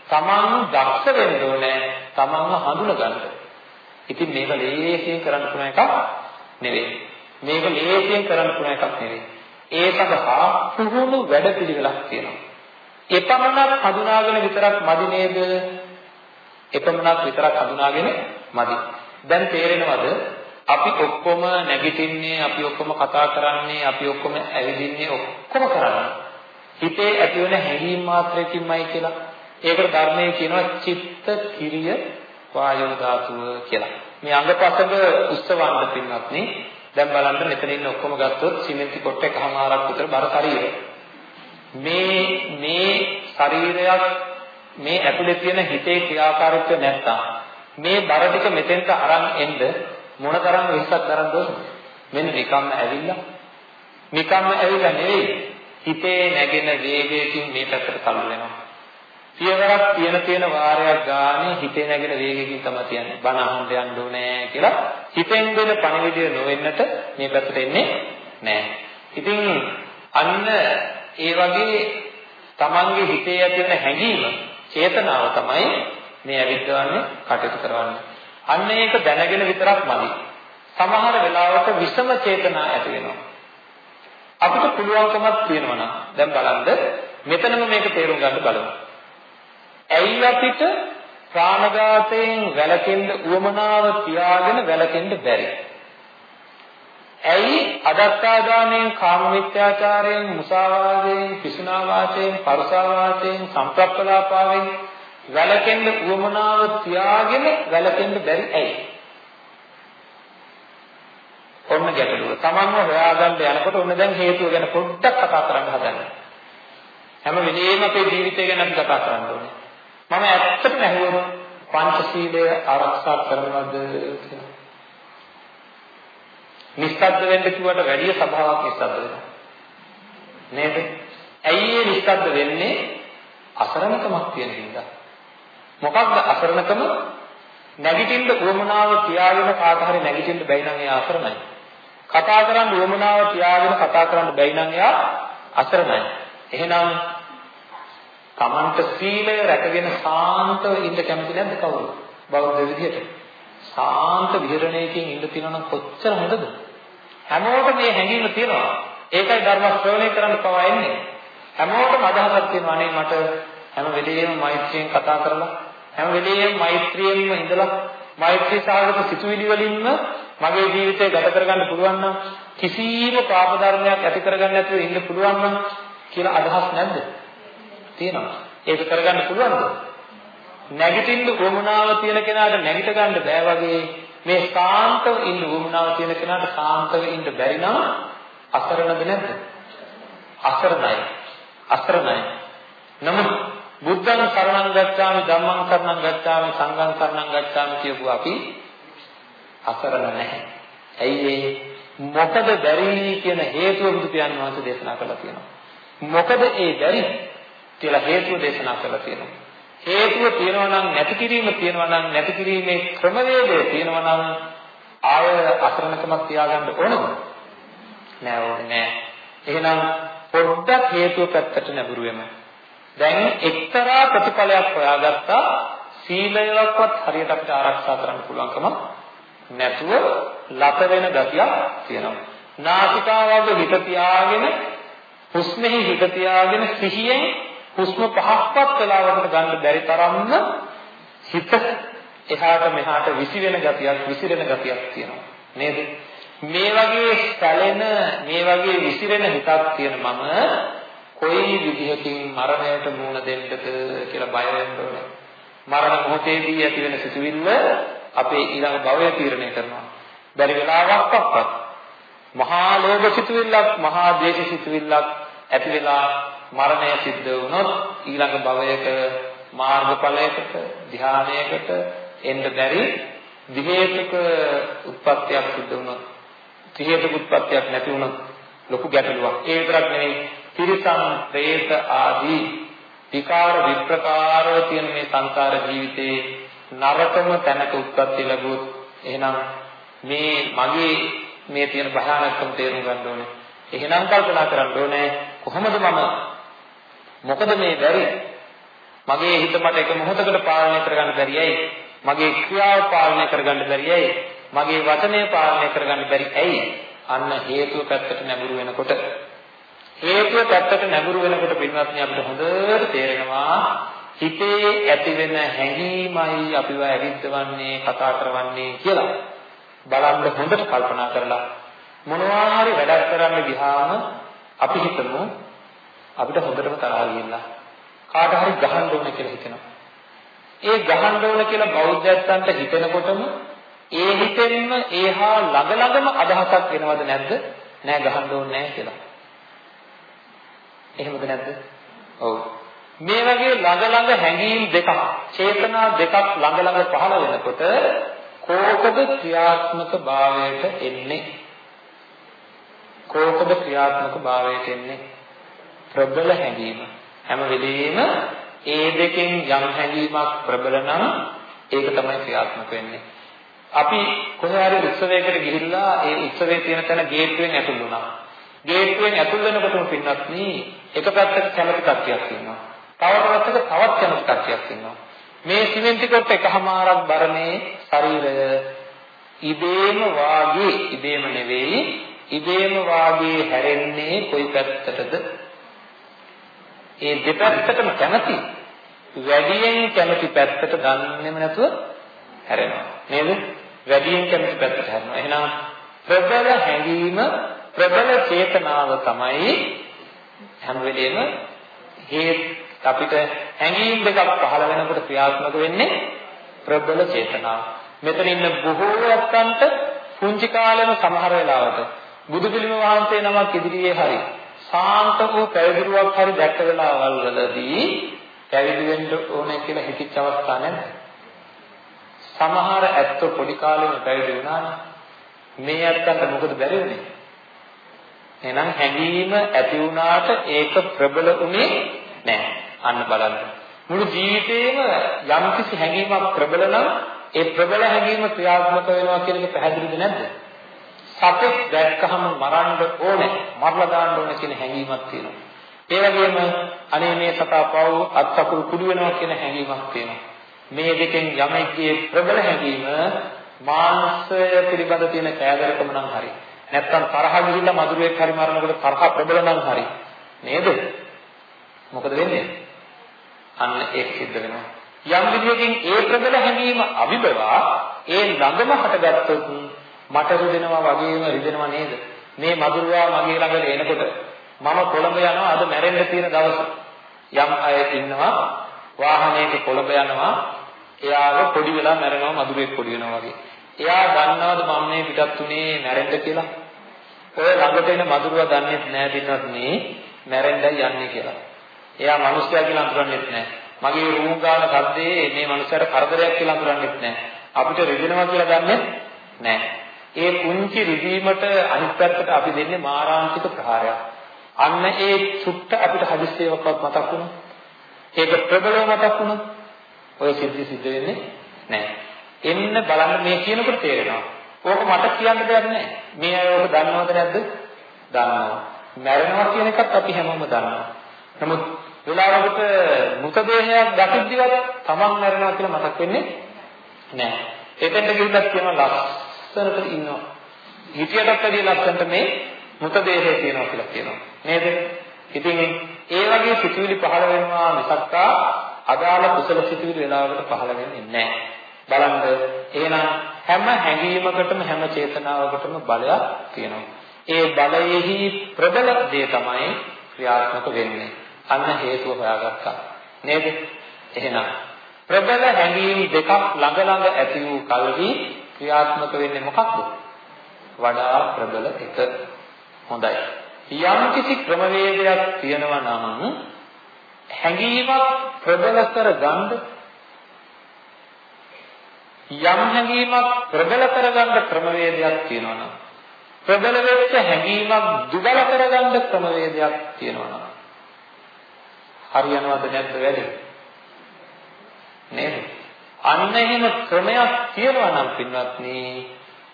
තමන් දක්ෂ වෙන්න ඕනේ තමන්ව හඳුන ගන්න. ඉතින් මේක ලේසියෙන් කරන්න පුළුවන් එකක් නෙවෙයි. මේක ලේසියෙන් කරන්න පුළුවන් එකක් නෙවෙයි. ඒ සඳහා පුහුණු වැඩපිළිවෙලක් තියෙනවා. එපමණක් හඳුනාගෙන විතරක් මදි නේද? එපමණක් විතරක් හඳුනාගෙන මදි. දැන් තේරෙනවද? අපි ඔක්කොම නැගිටින්නේ, අපි ඔක්කොම කතා කරන්නේ, අපි ඔක්කොම ඇවිදින්නේ ඔක්කොම කරන්නේ. හිතේ ඇතිවන හැඟීම් මාත්‍රයකින්මයි කියලා. ඒකට ධර්මයේ කියනවා චිත්ත කිරිය වායෝ ධාතුව කියලා. මේ අංගපසඟ උස්සවන්න පින්වත්නි දැන් බලන්න මෙතන ඉන්න ඔක්කොම ගත්තොත් සිමෙන්ති කොට එකමාරක් විතර බර ශරීරය. මේ මේ ශරීරයක් මේ ඇතුලේ තියෙන හිතේ ක්‍රියාකාරීත්වය නැත්තම් මේ බර ටික මෙතෙන්ට අරන් එන්න මොනතරම් වෙස්සක් දරන්න ඕනද? මෙන්න නිකම්ම ඇවිල්ලා නිකම්ම ඇවිල්ලා නෙවෙයි හිතේ නැගෙන වේගයකින් මේ පැත්තට තල්ලු වෙනවා. පියවරක් තියෙන තියෙන වාරයක් ගානේ හිතේ නැගෙන වේගයකින් තමයි තියන්නේ. බණ අහන්න යන්න ඕනේ කියලා හිතෙන් දෙන පණිවිඩය නොවෙන්නට මේ පැත්තට එන්නේ නැහැ. ඉතින් අන්න ඒ වගේ තමන්ගේ හිතේ ඇති වෙන හැඟීම, චේතනාව තමයි මේ ඇවිද්දවන්නේ කටයුතු කරවන්නේ. අන්න ඒක දැනගෙන විතරක් මදි. සමහර වෙලාවට විෂම චේතනා ඇති වෙනවා. අපිට පුළුවන්කමක් තියෙනවා නම් දැන් බලන්න මෙතනම මේක තේරුම් ගන්න බලමු. ඇයි අපිට ප්‍රාණඝාතයෙන් වැළකෙන්න උවමනාව තියාගෙන වැළකෙන්න බැරි? ඇයි අදත්තාදානයෙන් කාම මිත්‍යාචාරයෙන් මුසාවාදයෙන් පිසුනා වාචයෙන් පරසා වාචයෙන් සම්ප්‍රප්පලාපාවෙන් වැළකෙන්න උවමනාව තියාගෙන වැළකෙන්න බැරි ඇයි? ඔන්න ගැටලුව. Tamanව හොයාගන්න යනකොට ඔන්න දැන් හේතුව ගැන පොඩ්ඩක් කතා කරන්න හදන්න. හැම වෙලේම අපේ ජීවිතය ගැන අපි කතා කරන්න ඕනේ. මම ඇත්තටම ඇහුවොත් පංචශීලය ආරක්ෂා කරනවද කියලා. නිස්සද්ද වෙන්න කිව්වට වැඩිය සභාවක් නිස්සද්ද වෙනවා. නේද? ඇයි ඒ නිස්සද්ද වෙන්නේ? අසරණකමක් තියෙන හින්දා. මොකක්ද අසරණකම? නැගිටින්න උවමනාව තියාගෙන කාට හරි නැගිටින්න බැයි නම් එයා අසරණයි. කතා කරන්න උවමනාව තියාගෙන කතා කරන්න බැයි නම් එයා අසරණයි. එහෙනම් Tamanta සීලය රැකගෙන සාන්තව ඉන්න කැමති නැද්ද කවුරු? බෞද්ධ විදියට. සාන්ත විහරණයකින් ඉන්න තියෙනවා නම් කොච්චර හොඳද? හැමෝටම මේ හැඟීම තියෙනවා. ඒකයි ධර්ම ශ්‍රවණය කරන්න පවා එන්නේ. හැමෝටම අදහසක් තියෙනවා අනේ මට හැම වෙලෙම මෛත්‍රියෙන් කතා කරලා හැම වෙලෙම මෛත්‍රියෙන්ම ඉඳලා මෛත්‍රී සාගත සිතුවිලි වලින්ම මගේ ජීවිතය ගත කරගන්න පුළුවන් නම් කිසිම පාප ධර්මයක් ඇති කරගන්න නැතුව ඉන්න පුළුවන් නම් කියලා අදහස් නැද්ද? තියෙනවා. ඒක කරගන්න පුළුවන්ද? නැගිටින්න උවමනාව තියෙන කෙනාට නැගිට ගන්න බෑ වගේ මේ සාන්තව ඉන්න උවමනාව තියෙන කෙනාට සාන්තව ඉන්න බැරි නම් අසරණද නැද්ද? අසරණයි. අසරණයි. නමුත් බුද්ධං සරණං ගච්ඡාමි ධම්මං සරණං ගච්ඡාමි සංඝං සරණං ගච්ඡාමි කියපු අපි අසරණ නැහැ. ඇයි ඒ? මොකද බැරි කියන හේතුව බුදු පියාණන් වහන්සේ දේශනා කළා තියෙනවා. මොකද ඒ බැරි කියලා හේතුව දේශනා කළා තියෙනවා. හේතුව තියෙනවා නම් නැති කිරීම තියෙනවා නම් නැති කිරීමේ ක්‍රමවේදය තියෙනවා නම් ආය අසරණකමක් තියාගන්න ඕනද? නෑ ඕනේ නෑ. එහෙනම් පොඩ්ඩක් හේතුව පැත්තට නැඹුරු වෙමු. දැන් එක්තරා ප්‍රතිඵලයක් හොයාගත්තා සීලයවත් හරියට අපිට ආරක්ෂා කරන්න පුළුවන්කම නැතුව ලත වෙන ගතියක් තියෙනවා. නාසිකාවක හිත තියාගෙන හුස්මෙහි හිත තියාගෙන සිහියෙන් හුස්ම පහක්වත් වෙලාවකට ගන්න බැරි තරම්ම හිත එහාට මෙහාට විසිරෙන ගතියක් විසිරෙන ගතියක් තියෙනවා. නේද? මේ වගේ සැලෙන මේ වගේ විසිරෙන හිතක් තියෙන මම කොයි විදිහකින් මරණයට මුහුණ දෙන්නද කියලා බය වෙන්න ඕනේ. මරණ මොහොතේදී ඇති වෙන සිතුවිල්ල අපේ ඊළඟ භවය තීරණය කරනවා. බැරි වෙලාවක්වත් මහා ලෝභ සිතුවිල්ලක්, මහා ද්වේෂ සිතුවිල්ලක් ඇති වෙලා මරණය සිද්ධ වුණොත් ඊළඟ භවයක මාර්ගඵලයකට, ධානයකට එන්න බැරි විහෙතුක උත්පත්තියක් සිද්ධ වුණොත්, විහෙතුක උත්පත්තියක් නැති වුණොත් ලොකු ගැටලුවක්. ඒ විතරක් නෙවෙයි තිරිසන්, പ്രേත ආදී විකාර විප්‍රකාරව තියෙන මේ සංසාර ජීවිතේ නරකම තැනක උත්පත්ති ලැබුවොත් එහෙනම් මේ මගේ මේ තියෙන භයානකම තේරුම් ගන්න ඕනේ. එහෙනම් කල්පනා කරන්න ඕනේ කොහොමද මම මොකද මේ බැරි? මගේ හිත මට එක මොහොතකට පාලනය කරගන්න බැරියයි. මගේ ක්‍රියාව පාලනය කරගන්න බැරියයි. මගේ වචනය පාලනය කරගන්න බැරි ඇයි? අන්න හේතුව පැත්තට නැඹුරු වෙනකොට. හේතුව පැත්තට නැඹුරු වෙනකොට පින්වත්නි අපිට හොඳට තේරෙනවා හිතේ ඇතිවෙන හැඟීමයි අපිව ඇවිද්දවන්නේ කතා කරවන්නේ කියලා. බලන්න හොඳට කල්පනා කරලා මොනවා හරි වැඩක් කරන්න ගියාම අපි හිතමු අපිට හොඳටම තරහ ගිහිල්ලා කාට හරි ගහන්න ඕන කියලා හිතෙනවා. ඒ ගහන්න ඕන කියලා බෞද්ධයන්ට හිතෙනකොටම ඒ හිතෙන්න ඒහා ළඟ ළඟම අදහසක් එනවද නැද්ද? නෑ ගහන්න ඕනේ නෑ කියලා. එහෙමද නැද්ද? ඔව්. මේ වගේ ළඟ ළඟ හැඟීම් දෙකක්, චේතනා දෙකක් ළඟ ළඟ පහළ වෙනකොට කෝකද ක්‍රියාත්මක භාවයට එන්නේ? කෝකද ක්‍රියාත්මක භාවයට එන්නේ? ප්‍රබල හැඟීම. හැම වෙලෙම ඒ දෙකෙන් යම් හැඟීමක් ප්‍රබල නම් ඒක තමයි ක්‍රියාත්මක වෙන්නේ. අපි කොහේ හරි උත්සවයකට ගිහිල්ලා ඒ උත්සවයේ තියෙන තැන ගේට්ටුවෙන් ඇතුල් වුණා. ගේට්ටුවෙන් ඇතුල් වෙනකොටම පින්නත් නී එක පැත්තක කැමති කට්ටියක් ඉන්නවා. තව පැත්තක තවත් කැමති කට්ටියක් ඉන්නවා. මේ සිමෙන්ති කොට එකහමාරක් බරනේ ශරීරය ඉබේම වාගේ ඉබේම නෙවෙයි ඉබේම වාගේ හැරෙන්නේ කොයි පැත්තටද ඒ දෙපැත්තටම කැමති වැඩියෙන් කැමති පැත්තට ගන්නෙම නැතුව හැරෙනවා. නේද? වැඩියෙන් කැමති පැත්තට හැරෙනවා. එහෙනම් ප්‍රබල හැඟීම ප්‍රබල චේතනාව තමයි හැම වෙලෙම හේත්. අපිට හැඟීම් දෙකක් පහළ වෙනකොට ක්‍රියාත්මක වෙන්නේ ප්‍රබල චේතනාව. මෙතන ඉන්න බොහෝ අත්තන්ට පුංචි කාලෙම සමහර වෙලාවට බුදු පිළිම වහන්සේ නමක් ඉදිරියේ හරි සාන්ත වූ පැවිදිරුවක් හරි දැක්ක වෙලාවල් වලදී පැවිදි වෙන්න ඕනේ කියලා හිතිච්ච අවස්ථා නැද්ද? සමහර ඇත්තෝ පොඩි කාලෙම පැවිදි වුණානේ. මේ ඇත්තන්ට මොකද බැරි වුනේ? එහෙනම් හැඟීම ඇති වුණාට ඒක ප්‍රබල උනේ නැහැ. අන්න බලන්න. මුළු ජීවිතේම යම්කිසි හැඟීමක් ප්‍රබල නම් ඒ ප්‍රබල හැඟීම ක්‍රියාත්මක වෙනවා කියන එක පැහැදිලිද නැද්ද? සතෙක් දැක්කහම මරන්න ඕනේ, මරලා දාන්න ඕනේ කියන හැඟීමක් තියෙනවා. ඒ වගේම අනේ මේ සතා පව් අත්අකුරු කුඩු වෙනවා කියන හැඟීමක් තියෙනවා. මේ දෙකෙන් යමෙක්ගේ ප්‍රබල හැඟීම මාංශය පිළිබඳ තියෙන කෑදරකම නම් හරි. නැත්තම් තරහ ගිහිල්ලා මధుරයක් හරි මරනකොට තරහ ප්‍රබල නම් හරි. නේද? මොකද වෙන්නේ? අන්න ඒක සිද්ධ වෙනවා. යම් විදියකින් ඒ ප්‍රබල හැඟීම අවිබවා ඒ ළඟම හටගත්තොත් මට රුදෙනවා වගේම රිදෙනවා නේද? මේ මధుරවා මගේ ළඟට එනකොට මම කොළඹ යනවා අද මැරෙන්න තියෙන දවස. යම් අය ඉන්නවා වාහනයක කොළඹ යනවා එයාව පොඩි වෙලා මැරෙනවා මధుරෙක් පොඩි වෙනවා වගේ. එයා දන්නවද මම මේ පිටත් උනේ මැරෙන්න කියලා? ඔය ළඟට එන මధుරවා දන්නේ නැහැ පිටවත් මේ මැරෙන්නයි යන්නේ කියලා. එයා මිනිස්සයා කියලා අඳුරන්නේ නැහැ. මගේ රූම් ගන්න සද්දේ මේ මනුස්සයාට කරදරයක් කියලා අඳුරන්නේ නැහැ. අපිට රිදෙනවා කියලා දන්නේ නැහැ. ඒ කුංචි රිදීමට අනිත් පැත්තට අපි දෙන්නේ මාරාන්තික ප්‍රහාරයක්. අන්න ඒ සුට්ට අපිට හදිස්සියවක්වත් මතක් වුණා. ඒක ප්‍රබලව මතක් වුණා. ඔය සිද්ධි සිද්ධ වෙන්නේ නැහැ. එන්න බලන්න මේ කියනකොට තේරෙනවා. ඕක මට කියන්න දෙයක් නැහැ. මේ අය ඕක දන්නවද නැද්ද? දන්නවා. මැරෙනවා කියන එකත් අපි හැමෝම දන්නවා. නමුත් වෙලාවකට මුත දේහයක් දකිද්දිවත් තමන් මැරෙනවා කියලා මතක් වෙන්නේ නැහැ. එතෙන්ට ගිහිල්ලා කියනවා ලස්සනට ඉන්නවා. හිතියටත් වැඩිය ලස්සනට මේ මුත දේහය තියෙනවා කියලා කියනවා. නේද? ඉතින් ඒ වගේ සිතුවිලි පහළ වෙනවා මිසක්කා අදාළ කුසල සිතුවිලි වෙලාවකට පහළ වෙන්නේ නැහැ. බලන්න එහෙනම් හැම හැඟීමකටම හැම චේතනාවකටම බලයක් තියෙනවා. ඒ බලයෙහි ප්‍රබල දේ තමයි ක්‍රියාත්මක වෙන්නේ. අන්න හේතුව හොයාගත්තා. නේද? එහෙනම් ප්‍රබල හැඟීම් දෙකක් ළඟ ළඟ ඇති වූ කල්හි ක්‍රියාත්මක වෙන්නේ මොකක්ද? වඩා ප්‍රබල එක. හොඳයි. යම් කිසි ක්‍රමවේදයක් තියෙනවා නම් හැඟීමක් ප්‍රබල කර ගන්න යම් හැඟීමක් ප්‍රබල කරගන්න ක්‍රමවේදයක් තියෙනවා නම් ප්‍රබල වෙච්ච හැඟීමක් දුබල කරගන්න ක්‍රමවේදයක් තියෙනවා නම් හරියනවද නැද්ද වැඩි නේද අන්න එහෙම ක්‍රමයක් තියෙනවා නම් පින්වත්නි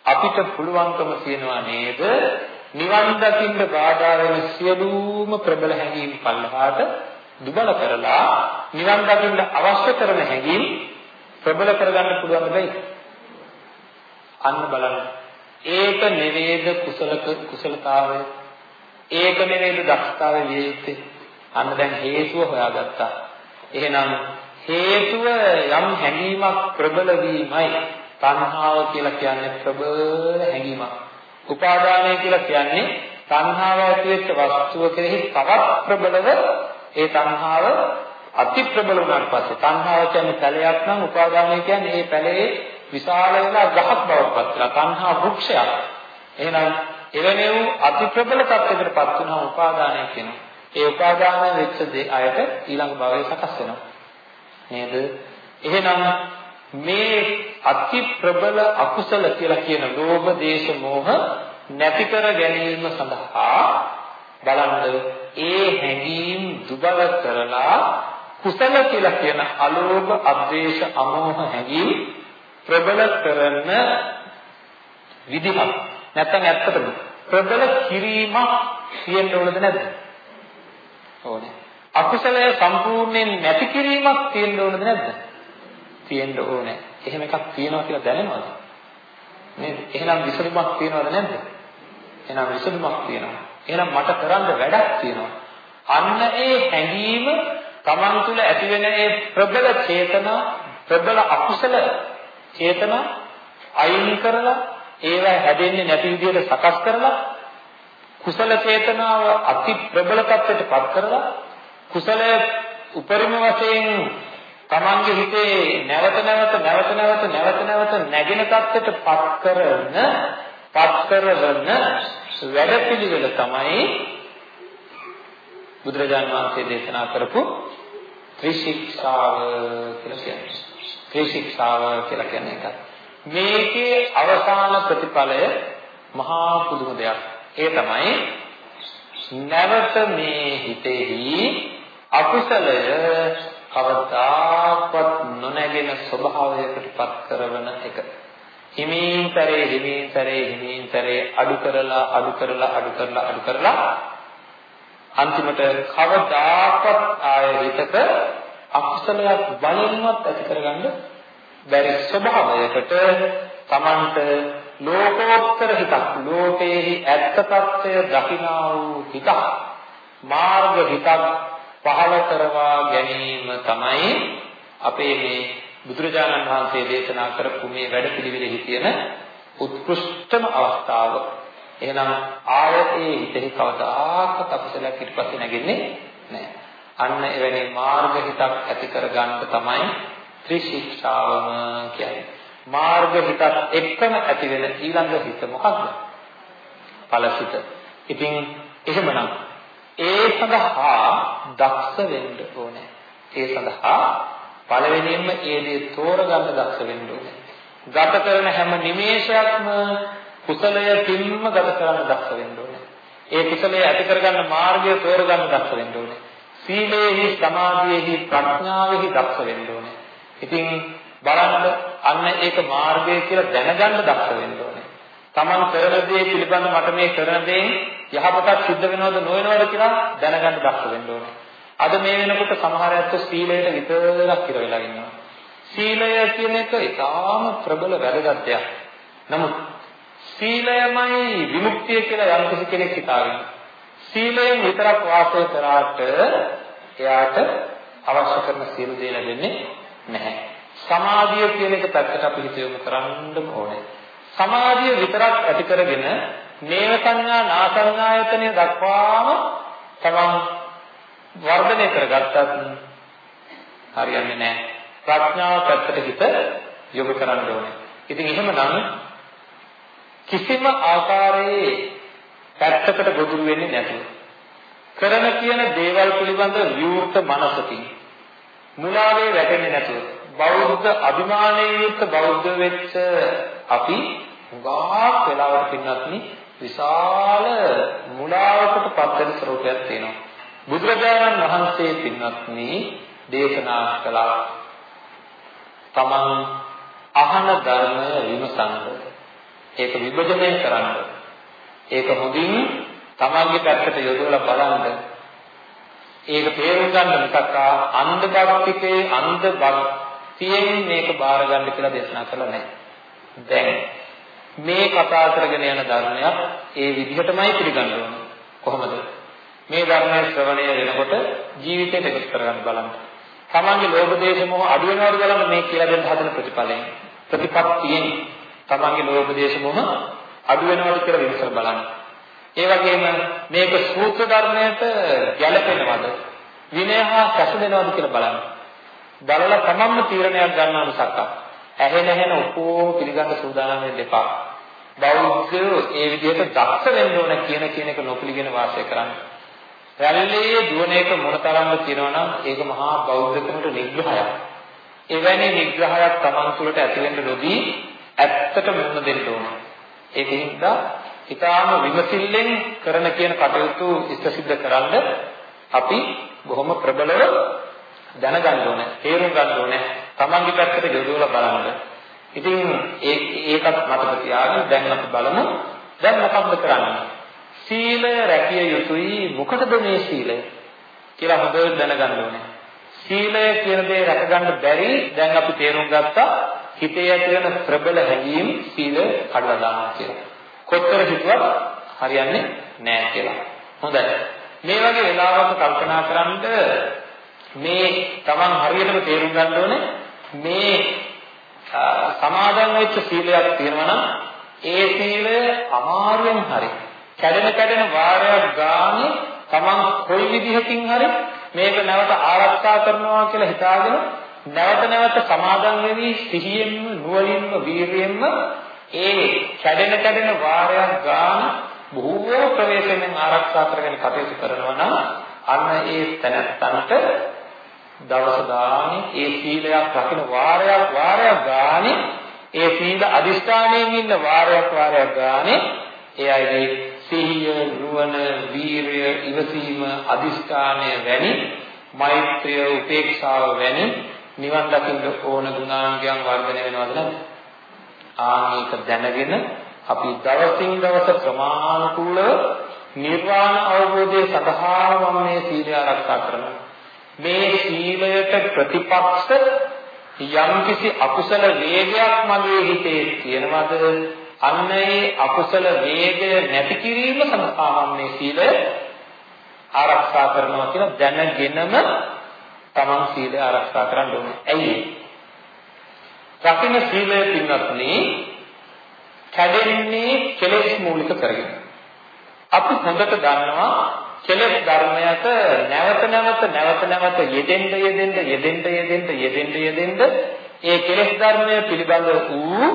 අපිට පුළුවන්කම තියෙනවා නේද? නිවන් දකින්න බාධා වෙන සියලුම ප්‍රබල හැඟීම් පල්ලහාට දුබල කරලා නිවන් දකින්න අවශ්‍ය කරන හැඟීම් ප්‍රබල කරගන්න පුළුවන් දෙයි අන්න බලන්න. ඒක නෙවේද කුසල කුසලතාවය? ඒක නෙවේද දක්ෂතාවය විය යුත්තේ? අන්න දැන් හේතුව හොයාගත්තා. එහෙනම් හේතුව යම් හැඟීමක් ප්‍රබල වීමයි තණ්හාව කියලා කියන්නේ ප්‍රබල හැඟීමක් උපාදානය කියලා කියන්නේ තණ්හාව ඇතිවෙච්ච වස්තුව කෙරෙහි තවත් ප්‍රබලව ඒ තණ්හාව අති ප්‍රබල වුණාට පස්සේ තණ්හාව කියන්නේ පැලයක් නම් උපාදානය කියන්නේ ඒ පැලේ විශාල වෙලා ගහක් බවට පත් වෙනවා. තණ්හා වෘක්ෂයක්. එහෙනම් එවැනි වූ අති ප්‍රබල තත්යකට පත් වුණා උපාදානය කියනවා. ඒ උපාදාන වෙච්ච දේ අයට ඊළඟ භවයේ සකස් වෙනවා. නේද? එහෙනම් මේ අති ප්‍රබල අකුසල කියලා කියන ලෝභ, දේශ, මෝහ නැති කර ගැනීම සඳහා බලන්න ඒ හැඟීම් දුබල කරලා කුසල කියලා කියන අලෝභ, අද්වේෂ, අමෝහ හැඟීම් ප්‍රබල කරන විදිහක් නැත්නම් ඇත්තටම ප්‍රබල කිරීමක් තියෙන්න ඕනද නැද්ද? ඕනේ. අකුසලය සම්පූර්ණයෙන් නැති කිරීමක් තියෙන්න ඕනද නැද්ද? තියෙන්න ඕනේ. එහෙම එකක් තියෙනවා කියලා දැනෙනවද? නේද? එහෙනම් විසඳුමක් තියෙනවද නැද්ද? එහෙනම් විසඳුමක් තියෙනවා. එහෙනම් මට කරන්න වැඩක් තියෙනවා. අන්න ඒ හැඟීම Taman තුල ඇති වෙන ඒ ප්‍රබල චේතනා ප්‍රබල අකුසල චේතනා අයින් කරලා ඒවා හැදෙන්නේ නැති විදිහට සකස් කරලා කුසල චේතනාව අති ප්‍රබල තත්ත්වයට පත් කරලා කුසලය උපරිම වශයෙන් තමන්ගේ හිතේ නැවත නැවත නැවත නැවත නැවත නැවත නැගෙන තත්ත්වයට පත් කරන පත් කරන වැඩපිළිවෙල තමයි බුදුරජාන් වහන්සේ දේශනා කරපු ත්‍රිශික්ෂාව කියලා කියන්නේ. ත්‍රිශික්ෂාව කියලා කියන්නේ ඒකයි. මේකේ අවසාන ප්‍රතිඵලය මහා පුදුම දෙයක්. ඒ තමයි නැවත මේ හිතෙහි අකුසලය කවදාවත් නොනැගෙන ස්වභාවයකට පත් කරන එක. හිමීන්තරේ හිමීන්තරේ හිමීන්තරේ අඩු කරලා අඩු කරලා අඩු කරලා අඩු කරලා අන්තිමට කවදාකවත් ආය හිතට අකුසලයක් බලෙන්වත් ඇති කරගන්න බැරි ස්වභාවයකට Tamanට ලෝකෝත්තර හිතක් ලෝකේහි ඇත්ත తත්වය දකිනා වූ හිතක් මාර්ග හිතක් පහළ කරවා ගැනීම තමයි අපේ මේ බුදුරජාණන් වහන්සේ දේශනා කරපු මේ වැඩපිළිවෙලෙහි තියෙන උත්කෘෂ්ඨම අවස්ථාව. එහෙනම් ආයතේ හිතේ කවදාකවත් අපසලක් ඊට පස්සේ නැගෙන්නේ නැහැ. අන්න එවැනි මාර්ග හිතක් ඇති කරගන්න තමයි ත්‍රිශික්ෂාවම කියන්නේ. මාර්ග හිතත් එක්කම ඇති වෙන ඊළඟ හිත මොකක්ද? ඵලසිත. ඉතින් එහෙමනම් ඒ සඳහා දක්ෂ වෙන්න ඕනේ. ඒ සඳහා පළවෙනියෙන්ම ඒ දේ තෝරගන්න දක්ෂ වෙන්න ඕනේ. ගත කරන හැම නිමේෂයක්ම කුසලය පින්ම ගත කරන්න දක්ෂ වෙන්න ඕනේ. ඒ කුසලය ඇති කරගන්න මාර්ගය තෝරගන්න දක්ෂ වෙන්න ඕනේ. සීලේහි සමාධියේහි ප්‍රඥාවෙහි දක්ෂ වෙන්න ඕනේ. ඉතින් බලන්න අන්න ඒක මාර්ගය කියලා දැනගන්න දක්ෂ වෙන්න ඕනේ. Taman කරන දේ පිළිබඳ මට මේ කරන දේ යහපතක් සිද්ධ වෙනවද නොවෙනවද කියලා දැනගන්න දක්ෂ වෙන්න ඕනේ. අද මේ වෙනකොට සමහර අයත් සීලයට විතරක් ඉර වෙලා ඉන්නවා. සීලය කියන එක ඉතාම ප්‍රබල වැදගත් දෙයක්. නමුත් සීලයමයි විමුක්තිය කියලා යම් කෙනෙක් හිතාගෙන සීලයෙන් විතරක් වාසය කරාට එයාට අවශ්‍ය කරන සියලු දේ ලැබෙන්නේ නැහැ. සමාධිය කියන එක පැත්තට අපි හිත යොමු කරන්න ඕනේ. සමාධිය විතරක් ඇති කරගෙන නේව සංඥා නාසංඥායතනය දක්වාම තමන් වර්ධනය කරගත්තත් හරියන්නේ නැහැ. ප්‍රඥාව පැත්තට හිත යොමු කරන්න ඕනේ. ඉතින් එහෙමනම් කිසිම ආකාරයේ පැත්තකට ගොදුරු වෙන්නේ නැතුව කරන කියන දේවල් පිළිබඳ විවෘත මනසකින් මුලාවේ වැටෙන්නේ නැතුව බෞද්ධ අභිමානයෙන් යුක්ත බෞද්ධ වෙච්ච අපි උගාක් වෙලාවට පින්නත්නි විශාල මුලාවකට පත් වෙන ස්වરૂපයක් තියෙනවා. බුදුරජාණන් වහන්සේ පින්නත්නි දේශනා කළා තමන් අහන ධර්මය විමසන්න. ඒක විභජනය කරන්න. ඒක හොඳින් තමන්ගේ පැත්තට යොදවලා බලන්න. ඒක තේරුම් ගන්න මිසක් අන්ධ භක්තිකේ අන්ධ භක්තියෙන් මේක බාර ගන්න කියලා දේශනා කළා නැහැ. දැන් මේ කතා කරගෙන යන ධර්මයක් ඒ විදිහටමයි පිළිගන්න ඕන. කොහොමද? මේ ධර්මය ශ්‍රවණය වෙනකොට ජීවිතයට එකතු කරගන්න බලන්න. තමන්ගේ ලෝභ දේශ මොහ අඩු වෙනවද බලන්න මේ කියලා දෙන්න හදන ප්‍රතිඵලයෙන්. ප්‍රතිපත්තියෙන් තමන්ගේ ලෝභ දේශ මොහ අඩු වෙනවද කියලා විමසලා බලන්න. ඒ වගේම මේක සූත්‍ර ධර්මයට ගැළපෙනවද? විනය හා සැසඳෙනවද කියලා බලන්න. බලලා තමන්ම තීරණයක් ගන්නවා මිසක් ඇහෙන ඇහෙන ඔක්කොම පිළිගන්න සූදානම් වෙන්න එපා. බෞද්ධයෝ ඒ විදිහට දක්ෂ වෙන්න ඕන කියන කියන එක නොපිළිගෙන වාසය කරන්න. රැල්ලේ දුවන එක මොනතරම්ද කියනවනම් ඒක මහා බෞද්ධකමට නිග්‍රහයක්. එවැනි නිග්‍රහයක් Taman තුළට ඇති වෙන්න නොදී ඇත්තට මුහුණ දෙන්න ඕන. ඒකින්ද ඊටාම විමසිල්ලෙන් කරන කියන කටයුතු ඉෂ්ට සිද්ධ කරන්න අපි බොහොම ප්‍රබලව දැනගන්න ඕනේ, තේරුම් ගන්න ඕනේ, Tamanගේ පැත්තට යොදවලා බලන්න. ඉතින් ඒ ඒකත් මතක තියාගන්න දැන් අපි බලමු දැන් මොකක්ද කරන්නේ? සීලය රැකිය යුතුයි මොකටද මේ සීලය කියලා හොඳට දැනගන්න ඕනේ. සීලය කියන දේ රැකගන්න බැරි දැන් අපි තේරුම් ගත්තා හිතේ ඇති වෙන ප්‍රබල හැඟීම් සීල කඩලා දානවා කියලා. කොච්චර හිතුවත් හරියන්නේ නැහැ කියලා. හොඳයි. මේ වගේ වෙලාවක කල්පනා කරන්ද මේ Taman හරියටම තේරුම් ගන්න ඕනේ මේ සමාදන් වෙච්ච සීලයක් තියෙනවා නම් ඒ සීලය අමාරුවෙන් හරියි කැඩෙන කැඩෙන වාරයක් ගානේ Taman කොයි විදිහකින් හරි මේක නැවත ආරක්ෂා කරනවා කියලා හිතාගෙන නැවත නැවත සමාදන් වෙවි සිහියෙන්ම නුවණින්ම වීරියෙන්ම ඒ කැඩෙන කැඩෙන වාරයක් ගාන බොහෝ ප්‍රවේශයෙන් ආරක්ෂා කරගෙන කටයුතු කරනවා නම් අන්න ඒ තැනත්තන්ට දවස ගානේ ඒ සීලයක් රකින්න වාරයක් වාරයක් ගානේ ඒ සීල අදිස්ථානයෙන් ඉන්න වාරයක් වාරයක් ගානේ ඒ අයගේ සිහිය, නුවණ, වීරිය, ඉවසීම, අදිස්ථානය වැනි මෛත්‍රිය, උපේක්ෂාව වැනි නිවන් දකින්න ඕන ගුණාංගයන් වර්ධනය වෙනවද නැද්ද? ආනීක දැනගෙන අපි දවසින් දවස ක්‍රමානුකූලව නිර්වාණ අවබෝධය සඳහා මම මේ සීලය ආරක්ෂා කරනවා. මේ සීලයට ප්‍රතිපක්ෂ යම්කිසි අකුසල වේගයක් මගේ හිතේ තියෙනවද අන්න ඒ අකුසල වේගය නැති කිරීම සඳහා මේ සීලය ආරක්ෂා කරනවා කියලා දැනගෙනම තමන් සීලය ආරක්ෂා කරන්න ඕනේ. ඇයි? රකින්න සීලය පින්වත්නි කැඩෙන්නේ කෙලෙස් මූලික කරගෙන. අපි හොඳට දන්නවා කෙලෙස් ධර්මයට නැවත නැවත නැවත නැවත යෙදෙන්න යෙදෙන්න යෙදෙන්න යෙදෙන්න යෙදෙන්න යෙදෙන්න ඒ කෙලෙස් ධර්මය පිළිබඳ වූ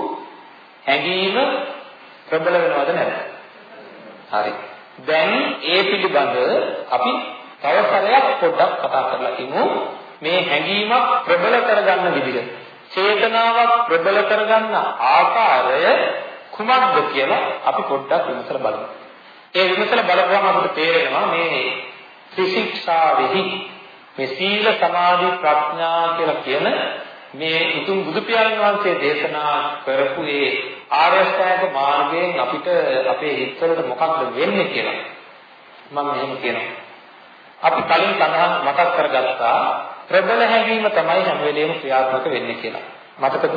හැඟීම ප්‍රබල වෙනවද නැද්ද? හරි. දැන් ඒ පිළිබඳ අපි තව සැරයක් පොඩ්ඩක් කතා කරලා ඉමු. මේ හැඟීමක් ප්‍රබල කරගන්න විදිහ. චේතනාවක් ප්‍රබල කරගන්න ආකාරය කුමක්ද කියලා අපි පොඩ්ඩක් විමසලා බලමු. ඒ විමසලා බලපුවම අපිට තේරෙනවා මේ ත්‍රිශික්ෂාවෙහි මේ සීල සමාධි ප්‍රඥා කියලා කියන මේ උතුම් බුදු පියාණන් වහන්සේ දේශනා කරපු ඒ ආර්ය අෂ්ටාංග මාර්ගයෙන් අපිට අපේ හිතවලට මොකක්ද වෙන්නේ කියලා මම මෙහෙම කියනවා. අපි කලින් සඳහන් මතක් කරගත්තා ප්‍රබල හැඟීම තමයි හැම වෙලෙම ක්‍රියාත්මක වෙන්නේ කියලා. මතකද?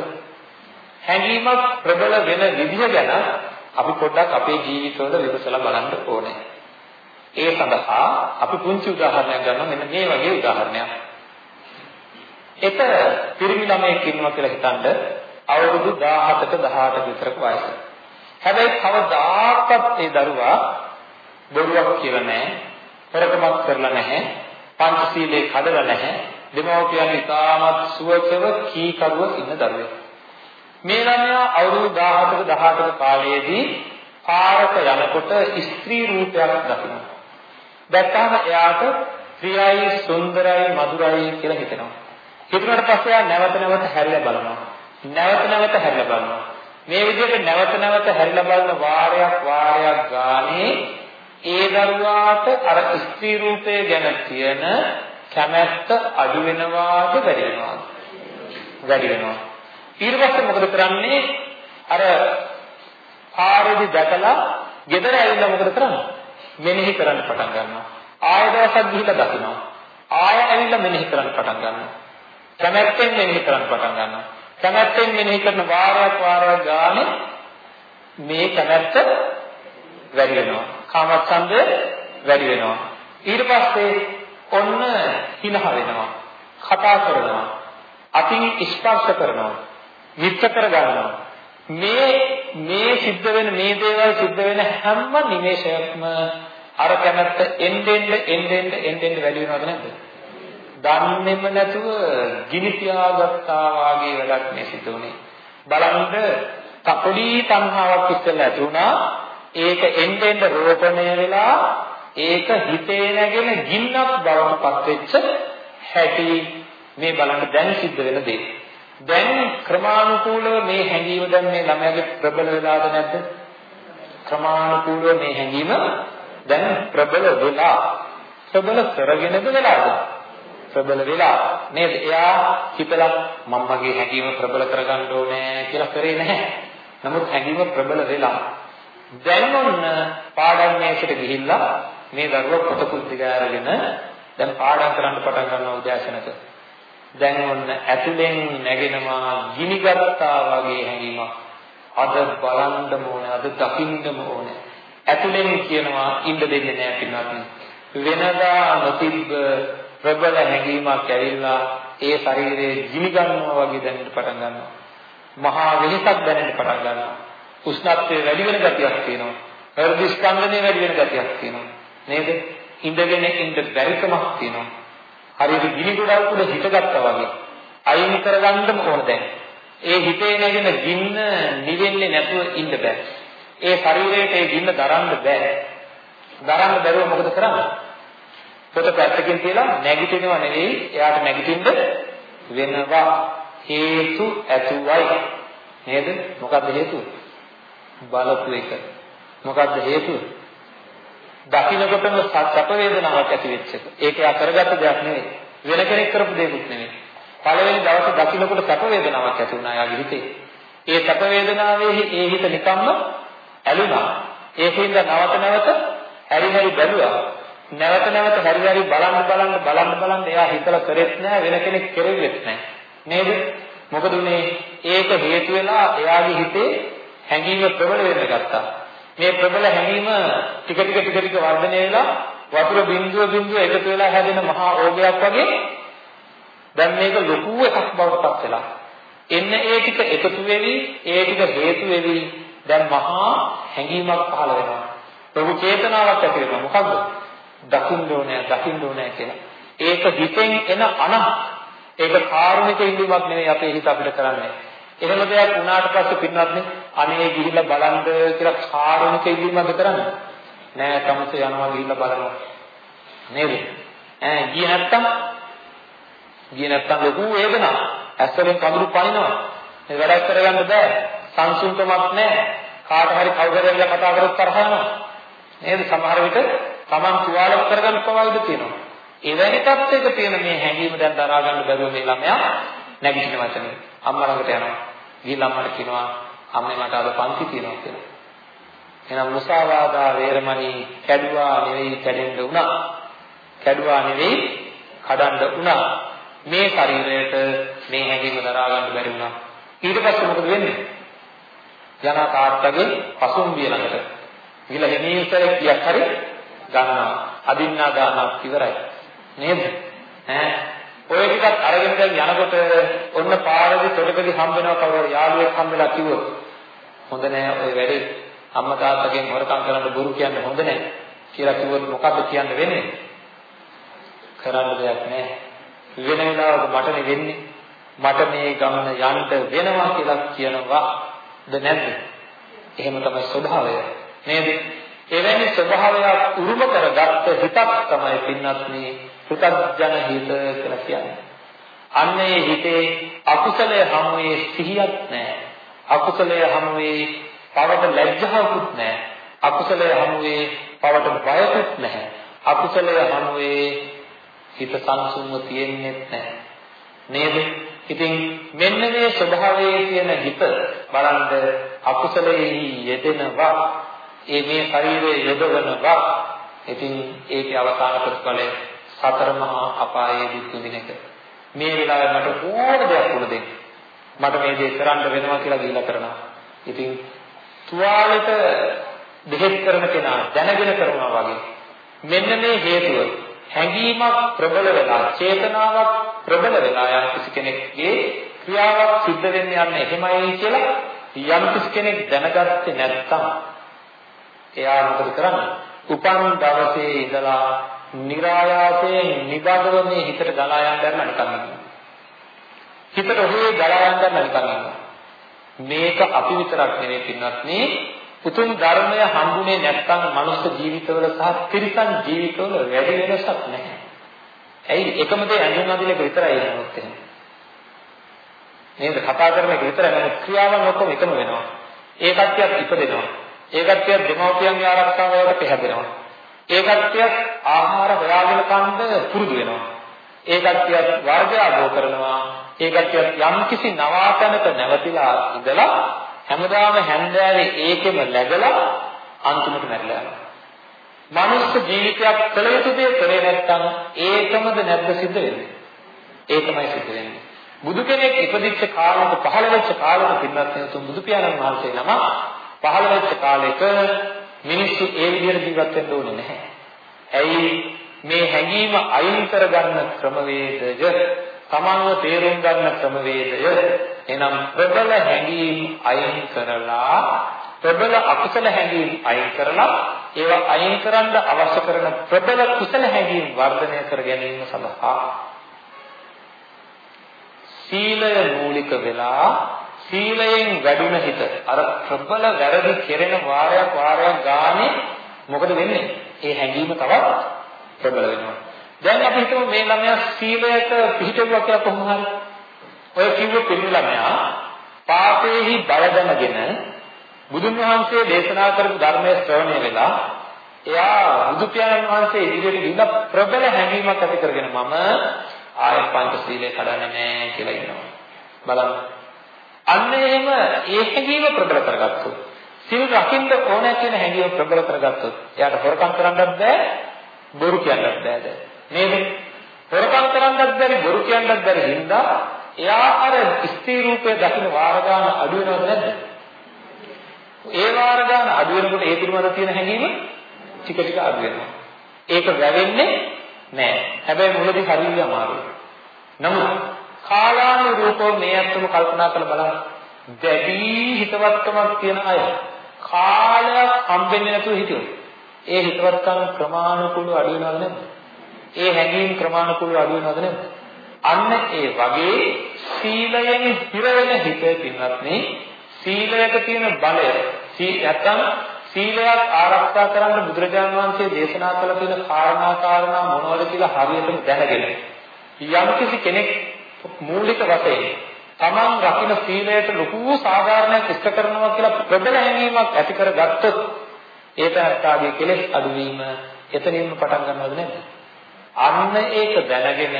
හැඟීමක් ප්‍රබල වෙන විදිහ ගැන අපි පොඩ්ඩක් අපේ ජීවිතවල විමසලා බලන්න ඕනේ. ඒ සඳහා අපි පුංචි උදාහරණයක් ගන්නවා මෙන්න මේ වගේ උදාහරණයක්. එක පිරිමි ළමයෙක් ඉන්නවා කියලා හිතනද අවුරුදු 17ක 18ක විතරක වයස. හැබැයි කවදාකවත් ඒ දරුවා බොරුවක් කියලා නැහැ, හොරකමක් කරලා නැහැ, පංචශීලයේ කඩලා නැහැ, දෙමව්පියන් ඉතාමත් සුවචව කීකරුව ඉන්න දරුවෙක්. මේ ළමයා අවුරුදු 17ක 18ක කාලයේදී පාරක යනකොට ස්ත්‍රී රූපයක් දකිනවා. දැක්කම එයාට ප්‍රියයි, සුන්දරයි, මధుරයි කියලා හිතෙනවා. හිතුණාට පස්සේ එයා නැවත නැවත හැරිලා බලනවා. නැවත නැවත හැරිලා බලනවා. මේ විදිහට නැවත නැවත හැරිලා බලන වාරයක් වාරයක් ගානේ ඒ දරුවාට අර ස්ත්‍රී රූපය ගැන තියෙන කැමැත්ත අඩු වෙනවාද වැඩි වෙනවාද? වැඩි වෙනවා. ඊට පස්සේ මොකද කරන්නේ? අර ආරෙදි දැකලා ගෙදර ඇවිල්ලා මොකද කරන්නේ? මෙනෙහි කරන්න පටන් ගන්නවා. ආය දවසක් ගිහිල්ලා දකිනවා. ආය ඇවිල්ලා මෙනෙහි කරන්න පටන් ගන්නවා. කැමැත්තෙන් මෙනෙහි කරන්න පටන් ගන්නවා. කැමැත්තෙන් මෙනෙහි කරන වාරයක් වාරයක් ගානේ මේ කැමැත්ත වැඩි වෙනවා. කාමච්ඡන්දය වැඩි වෙනවා. ඊට පස්සේ ඔන්න හිනහ වෙනවා. කතා කරනවා. අතින් ස්පර්ශ කරනවා. විත්ත කර ගන්නවා. මේ මේ සිද්ධ වෙන මේ දේවල් සිද්ධ වෙන හැම නිමේෂයක්ම අර කැමැත්ත එන්නෙන් එන්නෙන් එන්නෙන් වැඩි වෙනවද නැද්ද? දන්නේම නැතුව ගිනි තියාගත්තා වාගේ වැඩක් මේ සිද්ධ වුනේ. බලන්න පොඩි තණ්හාවක් ඉස්සෙල්ලා ඇති වුණා. ඒක එන්නෙන් රෝපණය වෙලා ඒක හිතේ නැගෙන ගින්නක් බවට පත් වෙච්ච හැටි මේ බලන්න දැන් සිද්ධ වෙන දේ. දැන් ක්‍රමානුකූලව මේ හැඟීම දැන් මේ ළමයාගේ ප්‍රබල වෙලාද නැද්ද? ක්‍රමානුකූලව මේ හැඟීම දැන් ප්‍රබල වෙලා ප්‍රබල කරගෙනද වෙලාද? ප්‍රබල වෙලා නේද? එයා හිතලා මම මගේ හැඟීම ප්‍රබල කරගන්න ඕනේ කියලා කරේ නැහැ. නමුත් හැඟීම ප්‍රබල වෙලා දැන් ඔන්න පාඩම් මේකට ගිහිල්ලා මේ දරුවා පොත පුස්තික අරගෙන දැන් පාඩම් කරන්න පටන් ගන්නවා උදෑසනක. දැන් ඔන්න ඇතුලෙන් නැගෙනවා ගිනිගත්තා වගේ හැඟීමක්. අද බලන්න ඕනේ, අද දකින්න ඕනේ. ඇතුලෙන් කියනවා ඉන්න දෙන්නේ නැහැ පින්වත්නි. වෙනදා නොතිබ්බ ප්‍රබල හැඟීමක් ඇවිල්ලා ඒ ශරීරයේ ගිනි ගන්නවා වගේ දැනෙන්න පටන් ගන්නවා. මහා වෙනසක් දැනෙන්න පටන් ගන්නවා. උෂ්ණත්වය වැඩි වෙන ගතියක් තියෙනවා. හෘද ස්පන්දනය වැඩි වෙන ගතියක් තියෙනවා. නේද? ඉඳගෙන ඉන්න බැරිකමක් තියෙනවා. හරියට ගිනි ගොඩක් උඩ හිටගත්තා වගේ. අයින් කරගන්නම ඕන දැන්. ඒ හිතේ නැගෙන ගින්න නිවෙන්නේ නැතුව ඉන්න බෑ. ඒ ශරීරයට ඒ ගින්න දරන්න බෑ. දරන්න බැරුව මොකද කරන්නේ? පොත පැත්තකින් තියලා නැගිටිනව නෙවෙයි එයාට නැගිටින්න වෙනවා හේතු ඇතුවයි නේද මොකද්ද හේතුව බලපු එක මොකද්ද හේතුව දකින්නකොටම සැප වේදනාවක් ඇති වෙච්ච එක. ඒක යා කරගත්ත දෙයක් නෙවෙයි. වෙන කෙනෙක් කරපු දෙයක්වත් නෙවෙයි. පළවෙනි දවසේ දකින්නකොට සැප වේදනාවක් ඇති වුණා යාගේ හිතේ ඒ සැප වේදනාවේ ඒ හිත නිකම්ම ඇලුනා. ඒකින්ද නවත නැවත හැරි හැරි බැලුවා. නැවත නැවත හරි හරි බලන්න බලන්න බලන්න බලන්න එයා හිතලා කරෙත් නෑ වෙන කෙනෙක් කෙරෙවෙත් නෑ නේද? මොකද උනේ? ඒක හේතු වෙලා එයාගේ හිතේ හැඟීම ප්‍රබල වෙන්න ගත්තා. මේ ප්‍රබල හැඟීම ටික ටික ටික ටික වර්ධනය වෙලා වතුර බිඳුව බිඳුව එකතු වෙලා හැදෙන මහා ඕගයක් වගේ දැන් මේක ලොකු එකක් බවට පත් වෙලා. එන්න ඒ ටික එකතු වෙවි ඒ ටික හේතු වෙවි. දැන් මහා හැඟීමක් පහළ වෙනවා. ප්‍රභු චේතනාවක් ඇති වෙනවා. මොකද්ද? දකින්න ඕනේ දකින්න ඕනේ කියලා. ඒක හිතෙන් එන අනහ ඒක කාරුණික ඉල්ලීමක් නෙවෙයි අපේ හිත අපිට කරන්නේ. එහෙම දෙයක් වුණාට පස්සේ පින්වත්නි අනේ ගිහිල්ලා බලන්න කියලා කාරුණික ඉල්ලීමක්ද කරන්නේ? නෑ තමස යනවා ගිහිල්ලා බලනවා. නේද? ඈ ගියේ නැත්තම් ගියේ නැත්තම් ලොකු වේදනාවක්. ඇස්වලින් කඳුළු පනිනවා. මේ වැඩක් කරගන්න බෑ. සංසුන්කමක් නෑ. කාට හරි කවුරුහරි කතා කරොත් තරහ යනවා. නේද? සමහර විට Taman තුවාලයක් කරගන්න පවා ඉඩ තියෙනවා. එවැනි තත්යක තියෙන මේ හැඟීම දැන් දරා ගන්න බැරුව මේ ළමයා නැගිටින වචනේ අම්මා ළඟට යනවා. ගිහිල්ලා අම්මට කියනවා අම්මේ මට අද පන්ති තියෙනවා කියලා. එහෙනම් මුසාවාදා වේරමණී කැඩුවා නෙවෙයි කැඩෙන්න උනා. කැඩුවා නෙවෙයි කඩන්න උනා. මේ ශරීරයට මේ හැඟීම දරා ගන්න බැරි වුණා. ඊට පස්සේ මොකද වෙන්නේ? යනා තාත්තගේ පසුම්බිය ළඟට. ගිහලා හිමීසර කියක් හරි ගන්නවා. අදින්නා දානවා ඉවරයි. නේද? ඈ ඔය ටිකත් අරගෙන දැන් යනකොට ඔන්න පාරදී තොටකදී හම්බ වෙනවා කවුරු යාළුවෙක් හම්බෙලා කිව්වොත් හොඳ නෑ ඔය වැඩේ අම්මා තාත්තගෙන් හොරකම් කරන්න බොරු කියන්න හොඳ නෑ කියලා කිව්වොත් මොකද්ද කියන්න වෙන්නේ? කරන්න දෙයක් නෑ. වෙන වෙලාවක මටනේ වෙන්නේ. මට මේ ගමන යන්න වෙනවා කියලා කියනවාද නැද්ද? එහෙම තමයි ස්වභාවය. නේද? එවැනි ස්වභාවයක් උරුම කරගත්ත හිතක් තමයි පින්වත්නි පුතග්ජන හිත කියලා කියන්නේ. අන්න ඒ හිතේ අකුසලයේ හැමුවේ සිහියක් නැහැ. අකුසලයේ හැමුවේ පවට ලැජ්ජාවකුත් නැහැ. අකුසලයේ හැමුවේ පවට බයකුත් නැහැ. අකුසලයේ හැමුවේ හිත සංසුන්ව තියෙන්නේ නැහැ. නේද? ඉතින් මෙන්න මේ ස්වභාවයේ තියෙන හිත බලන්න අකුසලයේ යෙදෙනවා ඒ මේ ශරීරයේ යොදවනවා. ඉතින් ඒකේ අවසාන ප්‍රතිඵලය සතර මහා අපායේ දුක් විඳින එක. මේ වෙලාවේ මට ඕන දෙයක් වුණ දෙන්න. මට මේ දේ කරන්න වෙනවා කියලා ගිහිලා කරනවා. ඉතින් තුවාලෙට දෙහෙත් කරන කෙනා දැනගෙන කරනවා වගේ. මෙන්න මේ හේතුව හැඟීමක් ප්‍රබල වෙලා චේතනාවක් ප්‍රබල වෙලා යන කිසි කෙනෙක්ගේ ක්‍රියාවක් සිද්ධ වෙන්න යන්නේ එහෙමයි කියලා යම් කිසි කෙනෙක් දැනගත්තේ නැත්නම් එයා මොකද කරන්නේ? උපන් දවසේ ඉඳලා નિરાයාසයෙන් නිබඳව මේ හිතට ගලා යන්න දැන්න නිකන් ඉන්නවා. හිතට ඔහේ ගලා යන්න දැන්න නිකන් ඉන්නවා. මේක අපි විතරක් නෙවෙයි පින්වත්නි උතුම් ධර්මය හම්බුනේ නැත්නම් මනුස්ස ජීවිතවල සහ තිරිසන් ජීවිතවල වැඩි වෙනසක් නැහැ. ඇයි එකම දේ ඇඳුම් අඳින එක විතරයි එනොත් එහෙම. නේද කතා කරන එක විතරයි නමුත් ක්‍රියාවන් ඔක්කොම එකම වෙනවා. ඒ කට්ටියත් ඉපදෙනවා. ඒ කට්ටිය දෙමව්පියන්ගේ ආරක්ෂාව වලට පැහැදෙනවා. ඒ කට්ටිය ආහාර හොයාගෙන කන්න පුරුදු වෙනවා. ඒ කට්ටිය වර්ගය අභෝ කරනවා. ඒ කට්ටිය යම්කිසි නවාතනක නැවතිලා ඉඳලා හැමදාම හැන්දෑවේ ඒකෙම läගලා අන්තිමට මැරිලා යනවා. මනුස්ස ජීවිතයක් කළ යුතු දේ කරේ නැත්නම් ඒකමද නැද්ද සිද්ධ වෙන්නේ? ඒකමයි සිද්ධ වෙන්නේ. බුදු කෙනෙක් ඉපදිච්ච කාලෙක පහළ වෙච්ච කාලෙක පින්වත් තුන් බුදු පියාණන් වහන්සේ නම පහළ වෙච්ච කාලෙක මිනිස්සු ඒ විදිහට ජීවත් වෙන්න ඕනේ නැහැ. ඇයි මේ හැඟීම අයින් කරගන්න ක්‍රමවේදය තමන්ව තේරුම් ගන්න ක්‍රමවේදය එනම් ප්‍රබල හැඟීම් අයින් කරලා ප්‍රබල අකුසල හැඟීම් අයින් කරලා ඒවා අයින් කරන්න අවශ්‍ය කරන ප්‍රබල කුසල හැඟීම් වර්ධනය කර ගැනීම සඳහා සීලය මූලික වෙලා සීලයෙන් වැඩුණ හිත අර ප්‍රබල වැරදි කෙරෙන වාරයක් වාරයක් ගානේ මොකද වෙන්නේ? ඒ හැඟීම තවත් ප්‍රබල වෙනවා. දැන් අපි හිතමු මේ ළමයා සීලයට පිළිපෙවුවා කියලා කොහොම හරි. ඔය කිව්ව පිළි ළමයා පාපේහි බල දැනගෙන බුදුන් වහන්සේ දේශනා කරපු ධර්මයේ ශ්‍රවණය වෙලා එයා බුදු පියාණන් වහන්සේ ඉදිරියට ගිහින් ප්‍රබල හැඟීමක් ඇති කරගෙන මම ආය පංච සීලය කඩන්නේ නැහැ කියලා ඉන්නවා. බලන්න අන්න එහෙම ඒ හැඟීම ප්‍රබල කරගත්තොත් සිල් රකින්න ඕනේ කියන හැඟීම ප්‍රබල කරගත්තොත් එයාට හොරකම් කරන්නත් බෑ බොරු කියන්නත් බෑද නේද? හොරකම් කරන්නත් බැරි බොරු කියන්නත් බැරි හින්දා එයා අර ස්ත්‍රී රූපය දකින්න වාර ගන්න අඩු වෙනවද නැද්ද? ඒ වාර ගන්න අඩු වෙනකොට ඒ පිළිබඳ තියෙන හැඟීම ටික ටික අඩු වෙනවා. ඒක වැවෙන්නේ නෑ හැබැයි මුලදී හරියට අමාරුයි. නමුත් කාලානුරූපව මේ අත්ම කල්පනා කරලා බලන්න. දැඩි හිතවත්කමක් තියෙන අය කාලයක් හම්බෙන්නේ නැතුව හිටියොත් ඒ හිතවත්කම් ක්‍රමානුකූලව අඩු වෙනවද නැද්ද? ඒ හැඟීම් ක්‍රමානුකූලව අඩු වෙනවද නැද්ද? අන්න ඒ වගේ සීලයෙන් හිර වෙන හිතේ පින්වත්නි සීලයක තියෙන බලය නැත්තම් සීලයක් ආරක්ෂා කරන්න බුදුරජාණන් වහන්සේ දේශනා කළ තියෙන කාරණා කාරණා මොනවද කියලා හරියටම දැනගෙන යම්කිසි කෙනෙක් මූලික වශයෙන් තමන් රකින්න සීලයට ලොකු සාධාරණයක් ඉෂ්ට කරනවා කියලා ප්‍රබල හැඟීමක් ඇති කරගත්තොත් ඒ පැත්තගේ කෙලෙස් අඩුවීම එතනින්ම පටන් ගන්නවද නැද්ද? අන්න ඒක දැනගෙන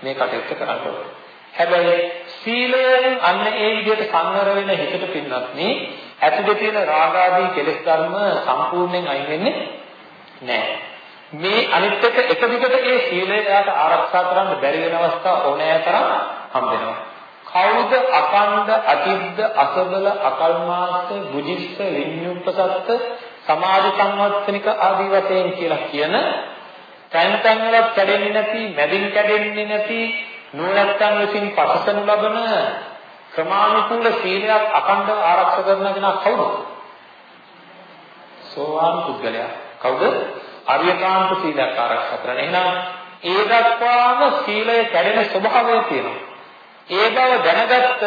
මේ කටයුත්ත කරන්න ඕනේ. හැබැයි සීලයෙන් අන්න ඒ විදිහට සංවර වෙන හිතට පින්නත් නේ ඇතුලේ තියෙන රාග ආදී කෙලෙස් ධර්ම සම්පූර්ණයෙන් අයින් වෙන්නේ නැහැ. මේ අනිත් එක එක දිගට ඒ සීලය යාට ආරක්ෂා කරන්න බැරි වෙන අවස්ථා ඕනෑ තරම් හම්බ වෙනවා. කවුද අකණ්ඩ අතිද්ද අසබල අකල්මාස්ත බුජිස්ස විඤ්ඤුප්පසත්ත සමාධි සංවත්තනික ආදී වශයෙන් කියලා කියන තැන් තැන් වල කැඩෙන්නේ නැති මැදින් කැඩෙන්නේ නැති නුවණැත්තන් විසින් පසසනු ලබන ක්‍රමානුකූල සීලයක් අකණ්ඩව ආරක්ෂා කරන කෙනා කවුද? සෝවාන් පුද්ගලයා. කවුද? අරියකාන්ත සීලයක් ආරක්ෂා කරන. එහෙනම් ඒ දක්වාම සීලය කැඩෙන ස්වභාවය තියෙනවා. ඒ බව දැනගත්ත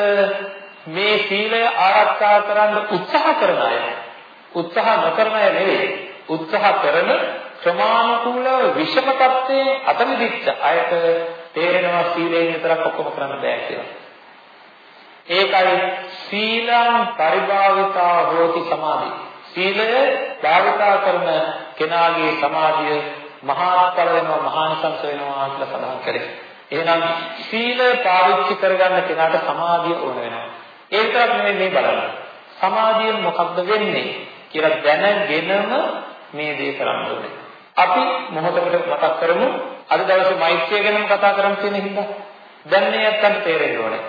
මේ සීලය ආරක්ෂා කරන්න උත්සාහ කරන අය උත්සාහ නොකරන අය නෙවෙයි උත්සාහ කරන ක්‍රමානුකූලව විෂම තත්ත්වයේ අතමිදිච්ච අයට තේරෙනවා සීලයෙන් විතරක් ඔක්කොම කරන්න බෑ කියලා. ඒකයි සීලං පරිභාවිතා හෝති සමාධි. සීලය භාවිතා කරන කෙනාගේ සමාධිය මහාත්ඵල වෙනවා මහානිසංස වෙනවා කියලා සඳහන් කරේ. එහෙනම් සීලය පාවිච්චි කරගන්න කෙනාට සමාධිය ඕන වෙනවා. ඒ විතරක් නෙමෙයි මේ බලන්න. සමාධියෙන් මොකක්ද වෙන්නේ කියලා දැනගෙනම මේ දේ කරන්න ඕනේ. අපි මොහොතකට මතක් කරමු අද දවසේ මෛත්‍රිය ගැනම කතා කරන් තියෙන හින්දා දැන් මේ අත්තන්ට තේරෙන්න ඕනේ.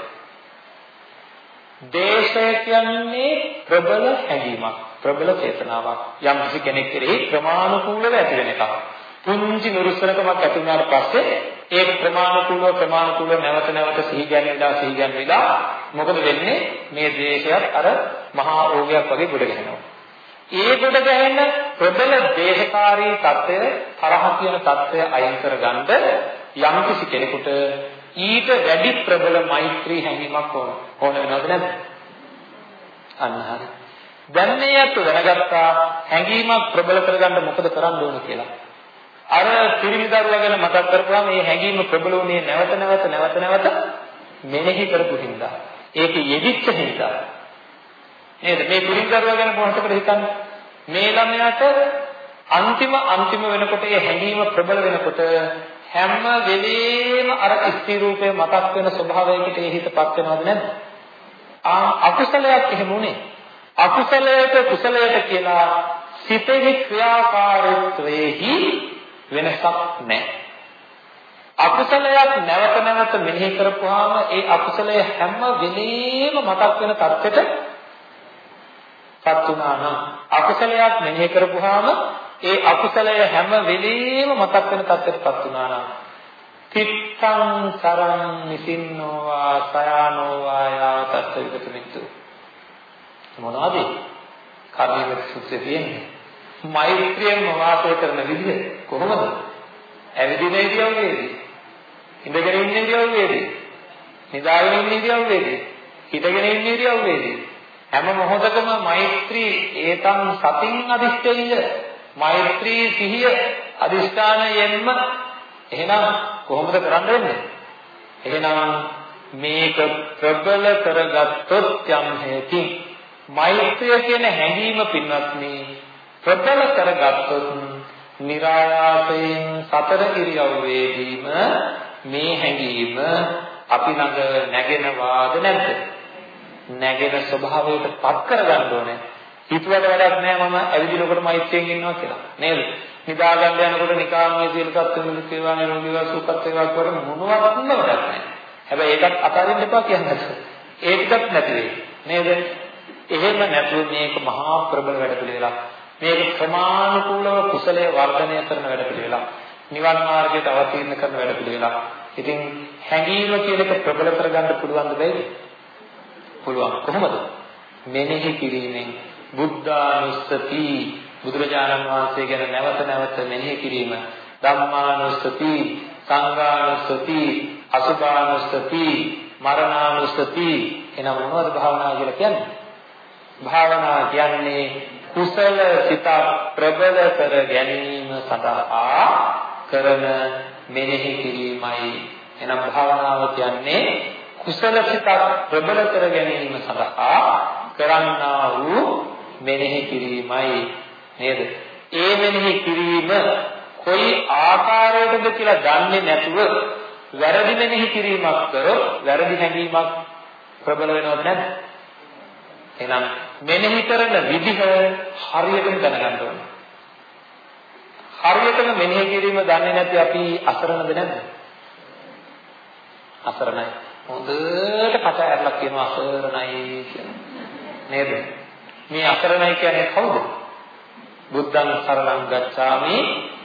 දේශය කියන්නේ ප්‍රබල හැඟීමක්, ප්‍රබල චේතනාවක්. යම් කිසි කෙනෙක් කෙරෙහි ක්‍රමානුකූලව ඇති වෙන එකක්. පුංචි නුරුස්සනකමක් ඇති වුණාට පස්සේ ඒ ප්‍රමාණිකුලව ප්‍රමාණිකුලව නැවත නැවත සිහි ගැන්විලා සිහි ගැන්විලා මොකද වෙන්නේ මේ ද්වේෂයත් අර මහා රෝගයක් වගේ ගොඩ ගැහෙනවා. ඒ ගොඩ ගැහෙන ප්‍රබල දේහකාරී தত্ত্বය තරහ කියන தত্ত্বය අයින් කරගන්න යම් කිසි කෙනෙකුට ඊට වැඩි ප්‍රබල මෛත්‍රී හැඟීමක් ඕන. ඕන වෙනවද නැද්ද? අන්න හරි. දැන් මේ අත දැනගත්තා හැඟීමක් ප්‍රබල කරගන්න මොකද කරන්න ඕන කියලා. අර පිරිමිදරුවා ගැන මතක් කරපුවාම මේ හැඟීම ප්‍රබල වුණේ නැවත නැවත නැවත නැවත මෙනෙහි කරපු හින්දා. ඒක යෙදිච්ච හින්දා. නේද? මේ පිරිමි දරුවා ගැන මොහොතකට හිතන්න. මේ ළමයාට අන්තිම අන්තිම වෙනකොට මේ හැඟීම ප්‍රබල වෙනකොට හැම වෙලේම අර ස්ථිර රූපය මතක් වෙන ස්වභාවයකට ඒ හිතපත් වෙනවද නැද්ද? ආ අකුසලයක් එහෙම උනේ. අකුසලයට කුසලයට කියලා සිතෙහි ක්‍රියාකාරීත්වයේහි වෙනසක් නැහැ. අකුසලයක් නැවත නැවත මෙනෙහි කරපුවාම ඒ අකුසලය හැම වෙලෙම මතක් වෙන තත්ත්වෙට පත් වුණා නම් අකුසලයක් මෙනෙහි කරපුවාම ඒ අකුසලය හැම වෙලෙම මතක් වෙන තත්ත්වෙට පත් වුණා නම් තිත්තං සරං නිසින්නෝවා සයානෝවා යාතස්ස විගතමිතු මොනවාද කර්මයේ සුත්‍රයේ තියෙන්නේ. මෛත්‍රියෙන් වාසය කරන විදිහ කොහොමද? ඇවිදින ඉරියව්වේදී, ඉඳගෙන ඉන්න ඉරියව්වේදී, නිදාගෙන ඉන්න ඉරියව්වේදී, හිටගෙන ඉන්න ඉරියව්වේදී හැම මොහොතකම මෛත්‍රී ඒතං සතින් අදිෂ්ඨෙය මෛත්‍රී සිහිය අදිෂ්ඨානයෙන්ම එහෙනම් කොහොමද කරන්න වෙන්නේ? එහෙනම් මේක ප්‍රබල කරගත්තොත් යම් හේකින් මෛත්‍රිය කියන හැඟීම පින්වත්නි ප්‍රබල කරගත්තොත් નિરાයාසයෙන් සතර ඉරියව්වේදීම මේ හැඟීම අපි ළඟ නැගෙනවාද නැද්ද? නැගෙන ස්වභාවයට පත් කරගන්න ඕනේ. හිතුවට වැඩක් නෑ මම ඇවිදිනකොට මෛත්‍රියෙන් ඉන්නවා කියලා. නේද? නිදා ගන්න යනකොට නිකාම්මේ සියලු සත්ත්වයන් සේවා නිරෝගීව සුවපත් වේවා කියලා මොනවත්ම වැඩක් නෑ. හැබැයි ඒකත් අතාරින්න එපා කියන්නේ. ඒකත් නැති වෙයි. නේද? එහෙම නැතුව මේක මහා ප්‍රබල වැඩ පිළිවෙලක්. මේක ක්‍රමානුකූලව කුසලයේ වර්ධනය කරන වැඩ පිළිවෙලක්. නිවන් මාර්ගයට අවතීර්ණ කරන වැඩ පිළිවෙලක්. ඉතින් හැඟීම කියන එක ප්‍රබල කරගන්න පුළුවන් දෙයිද? පුළුවන්. කොහොමද? මෙනෙහි කිරීමෙන් බුද්ධානුස්සති බුදුරජාණන් වහන්සේ ගැන නැවත නැවත මෙනෙහි කිරීම ධම්මානුස්සති සංඝානුස්සති අසුභානුස්සති මරණානුස්සති එනම් මොනවද භාවනාව කියලා කියන්නේ? භාවනාව කියන්නේ කුසල සිත ප්‍රබල කර ගැනීම සඳහා කරන මෙනෙහි කිරීමයි එනම් භාවනාව කියන්නේ කුසල සිත ප්‍රබල කර ගැනීම සඳහා කරන්නා වූ මෙනෙහි කිරීමයි නේද? ඒ මෙනෙහි කිරීම කොයි ආකාරයකද කියලා දන්නේ නැතුව වැරදි මෙනෙහි කිරීමක් කරොත් වැරදි හැඟීමක් ප්‍රබල වෙනවද නැද්ද? එහෙනම් මෙනෙහි කරන විදිහ හරියටම දැනගන්න ඕනේ. හරියටම මෙනෙහි කිරීම දන්නේ නැති අපි අසරණද නැද්ද? අසරණයි. හොඳට කට ඇරලා කියනවා අසරණයි කියලා. නේද? මේ අසරණයි කියන්නේ කවුද? බුද්ධං සරණං ගච්ඡාමි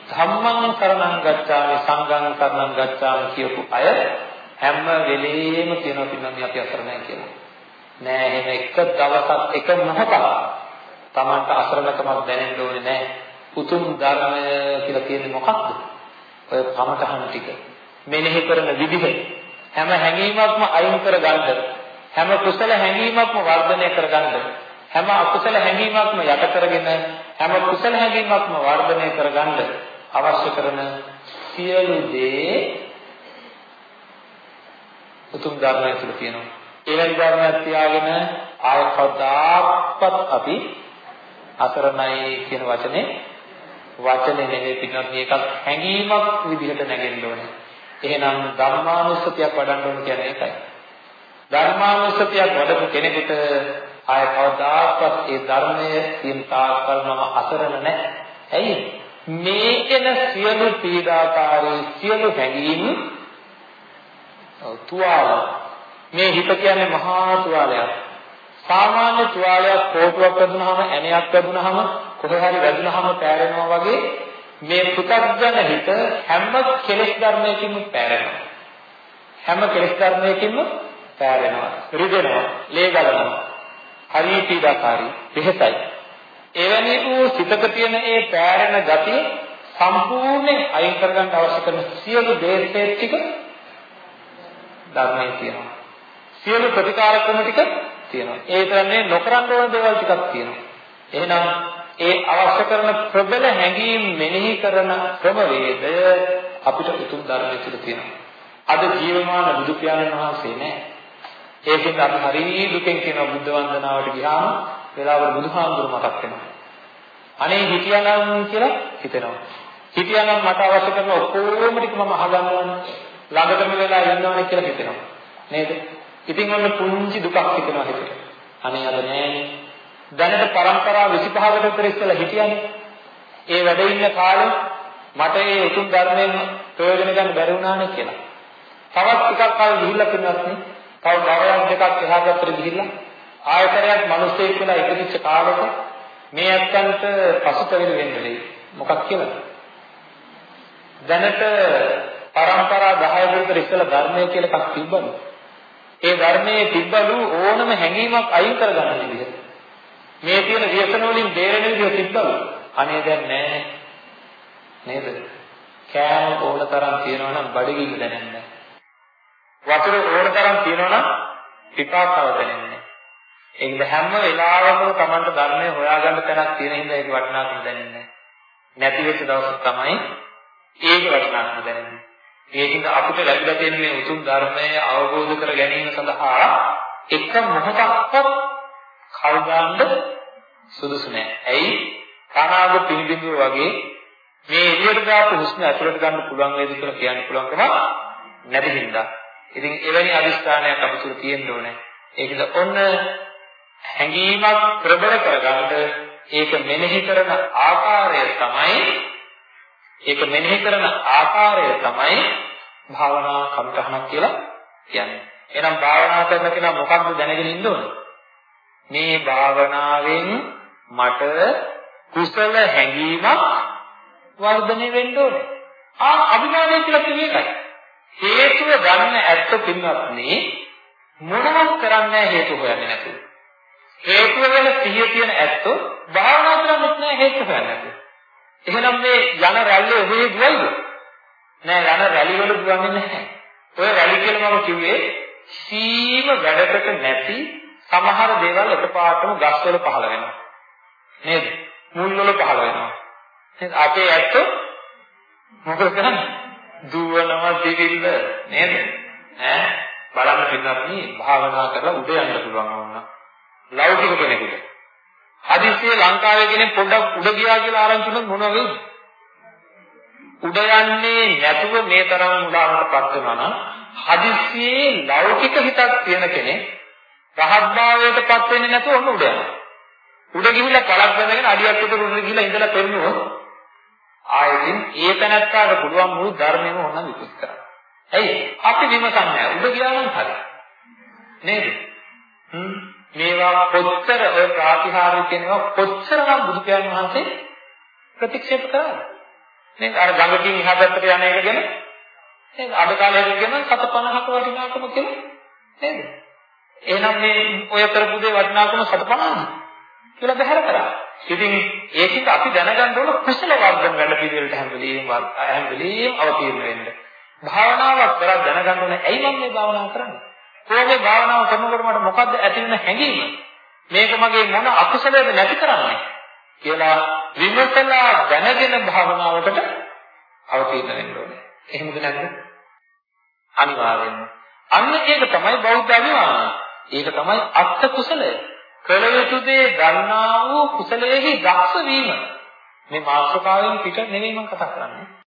ධම්මං සරණං ගච්ඡාමි සංඝං සරණං ගච්ඡාමි කියපු අය හැම වෙලෙම කියනවා පින්නන්නේ අපි අසරණයි කියලා. නෑ එහෙම එක දවසක් එක මොහොතක් Tamanට අසරණකමක් දැනෙන්න ඕනේ නෑ. උතුම් ධර්මය කියලා කියන්නේ මොකක්ද? ඔය කමඨහන් ටික. මෙනෙහි කරන විදිහ හැම හැඟීමක්ම අයින් කරගන්න හැම කුසල හැඟීමක්ම වර්ධනය කරගන්න හැම අකුසල හැඟීමක්ම යට කරගෙන හැම කුසල හැඟීමක්ම වර්ධනය කරගන්න අවශ්‍ය කරන සියලු දේ උතුම් ධර්මය තුළ තියෙනවා. එවැනි ධර්මයක් තියාගෙන ආය කවදාවත් අපි අසරණයි කියන වචනේ වචනේ නෙවෙයි පිටත් මේකත් හැඟීමක් විදිහට නැගෙන්න ඕනේ. එහෙනම් ධර්මානුස්සතියක් වඩන්න ඕන කියන්නේ ඒකයි. ධර්මානුස්සතියක් වඩපු කෙනෙකුට ආය කවදාකවත් ඒ ධර්මයේ තියෙන තාක්කල් මම අසරණ නැහැ. ඇයි? මේ එන සියලු පීඩාකාරී සියලු හැඟීම් තුවාල මේ හිත කියන්නේ මහා තුවාලයක්. සාමාන්‍ය තුවාලයක් කෝටුවක් වැදුනහම ඇණයක් වැදුනහම කොහේ හරි වැදුනහම පෑරෙනවා වගේ මේ පුතග්ජන හිත හැම කෙලෙස් ධර්මයකින්ම පෑරෙනවා. හැම කෙලෙස් ධර්මයකින්ම පෑරෙනවා. රිදෙනවා, ලේ ගලනවා. හරි පීඩාකාරී, වෙහෙසයි. එවැනි වූ සිතක තියෙන ඒ පෑරෙන ගතිය සම්පූර්ණයෙන් අයින් කරගන්න අවශ්‍ය කරන සියලු දේශේ ටික ධර්මයේ තියෙනවා. සියලු ප්‍රතිකාර ක්‍රම ටික තියෙනවා. ඒ කියන්නේ නොකරන්න ඕන දේවල් ටිකක් තියෙනවා. එහෙනම් ඒ අවශ්‍ය කරන ප්‍රබල හැඟීම් මෙනෙහි කරන ක්‍රමවේදය අපිට උතුම් ධර්මයේ තුල තියෙනවා. අද ජීවමාන බුදු පියාණන් වහන්සේ නෑ. ඒකෙන් අපි හරිය දුකෙන් කියන බුද්ධ වන්දනාවට ගියාම වෙලාවල බුදුහාමුදුරු මතක් වෙනවා. අනේ හිටියානම් කියලා හිතෙනවා. හිටියානම් මට අවශ්‍ය කරන ඔක්කොම ටික මම අහගන්නවනේ. ළඟටම වෙලා ඉන්නවනේ කියලා හිතෙනවා. නේද? ඉතින් ඔන්න පුංචි දුකක් හිතෙනවා හිතේ. අනේ අද නෑනේ. දැනට પરම්පරා 25කට විතර ඉස්සලා හිටියානේ. ඒ වැඩ ඉන්න කාලේ මට ඒ උතුම් ධර්මයෙන් ප්‍රයෝජන ගන්න බැරි වුණානේ කියලා. තවත් ටිකක් කාල ගිහිල්ලා පින්නත් නේ. තව කාලයක් දෙකක් එහා පැත්තට ගිහිල්ලා ආයතරයක් මිනිස්සෙක් කියලා ඉදිරිච්ච කාලෙක මේ ඇත්තන්ට පසුතැවිලි වෙන්නේ මොකක් කියලාද? දැනට પરම්පරා 10 විතර ඉස්සලා ධර්මය කියලා එකක් තිබ්බනේ. ඒ ධර්මයේ තිබ්බලු ඕනම හැඟීමක් අයින් කරගන්න විදිහට මේ තියෙන ව්‍යසන වලින් බේරෙන විදිහ තිබ්බලු. අනේ දැන් නැහැ. නේද? කෑම ඕන තරම් තියනවා නම් බඩගින්න දැනෙන්නේ වතුර ඕන තරම් තියනවා නම් පිපාසාව දැනෙන්නේ ඒක හැම වෙලාවෙම Tamanට ධර්මය හොයාගන්න තැනක් තියෙන හින්දා ඒක වටිනාකම දැනෙන්නේ නැති වෙච්ච දවසක් තමයි ඒක වටිනාකම දැනෙන්නේ ඒකින්ද අපිට ලැබිලා තියෙන මේ උතුම් ධර්මය අවබෝධ කර ගැනීම සඳහා එක මොහොතක්වත් කල් දාන්න සුදුසු නෑ. ඇයි? කනාග පිළිබිඹු වගේ මේ එළියට දාපු හුස්ම ඇතුළට ගන්න පුළුවන් වේද කියලා කියන්න පුළුවන්කම නැති හින්දා. ඉතින් එවැනි අදිස්ථානයක් අපිට තියෙන්න ඕනේ. ඒකද ඔන්න හැඟීමක් ප්‍රබල කරගන්න ඒක මෙනෙහි කරන ආකාරය තමයි ඒක මෙනෙහි කරන ආකාරය තමයි භාවනා කමඨහනක් කියලා කියන්නේ. එහෙනම් භාවනා කරන කෙනා මොකක්ද දැනගෙන ඉන්න ඕනේ? මේ භාවනාවෙන් මට කුසල හැඟීමක් වර්ධනය වෙන්න ඕනේ. ආ අභිමානය කියලා කියන්නේ ඒකයි. හේතුව ගන්න ඇත්ත පින්වත්නි මොනවත් කරන්නේ හේතු හොයන්නේ නැතුව. හේතුව ගැන සිහිය තියෙන ඇත්ත භාවනා කරන්නේ නැහැ හේතු හොයන්නේ නැතුව. එහෙනම් මේ යන රැල්ලේ ඔබේ දුවයිද? නෑ යන රැලි වල දුවන්නේ නැහැ. ඔය රැලි කියලා මම කිව්වේ සීම වැඩකට නැති සමහර දේවල් එකපාරටම ගස්වල පහළ වෙනවා. නේද? මුල් වල පහළ වෙනවා. නේද? අපේ ඇත්තෝ මොකද කරන්නේ? දුවනවා දිවිල්ල නේද? ඈ බලන්න පින්නත් භාවනා කරලා උඩ යන්න පුළුවන් වුණා. ලෞකික කෙනෙකුට. හදිස්සියේ ලංකාවේ කෙනෙක් පොඩ්ඩක් උඩ ගියා කියලා ආරංචි වුණොත් මොනවද වෙන්නේ? උඩ යන්නේ නැතුව මේ තරම් උඩානටපත් වෙනවා නම් හදිස්සියේ ලෞකික හිතක් තියෙන කෙනෙක් රහත්භාවයටපත් වෙන්නේ නැතුව ඔන්න උඩ යනවා. උඩ ගිහිල්ලා පළක් බඳගෙන අඩියක් විතර උඩ ගිහිල්ලා ඉඳලා පෙරනුවොත් ආයෙකින් ඒ තැනත්තාට පුළුවන් මුළු ධර්මෙම ඕනනම් විපස්සනා කරන්න. ඇයි? අපි විමසන්නේ උඩ ගියා නම් හරි. නේද? හ්ම් මේවා කොච්චර ඔය ප්‍රාතිහාර්ය කියනවා කොච්චරනම් බුදු පියාණන් වහන්සේ ප්‍රතික්ෂේප කරාද? නේද? අර ගඟකින් එහා පැත්තට යන එක ගැන නේද? අඩ කාලයක ගැන 750ක වටිනාකම කියලා නේද? එහෙනම් මේ ඔය කරපු දේ වටිනාකම 750 කියලා බහැර කරා. ඉතින් ඒකිට අපි දැනගන්න ඕන කුසල වර්ධන වැඩ පිළිවෙලට හැම වෙලෙම හැම වෙලෙම අවතීර්ණ වෙන්න. භාවනාවක් කරලා දැනගන්න ඕනේ ඇයි මම මේ භාවනාව කරන්නේ? කොහොමද භාවනාව කරනකොට මට මොකද්ද ඇති වෙන හැඟීම? මේක මගේ මොන අකුසලයද නැති කරන්නේ? කියලා විමසලා දැනගෙන භාවනාවකට අවතීර්ණ වෙන්න ඕනේ. එහෙමද නැද්ද? අනිවාර්යෙන්ම. අන්න ඒක තමයි බෞද්ධ අභිමානය. ඒක තමයි අත්ත් කුසලය. කළ යුතු දේ ගන්නා වූ කුසලයේහි දක්ෂ වීම. මේ මාත්‍රකාවෙන් පිට නෙවෙයි මම කතා කරන්නේ.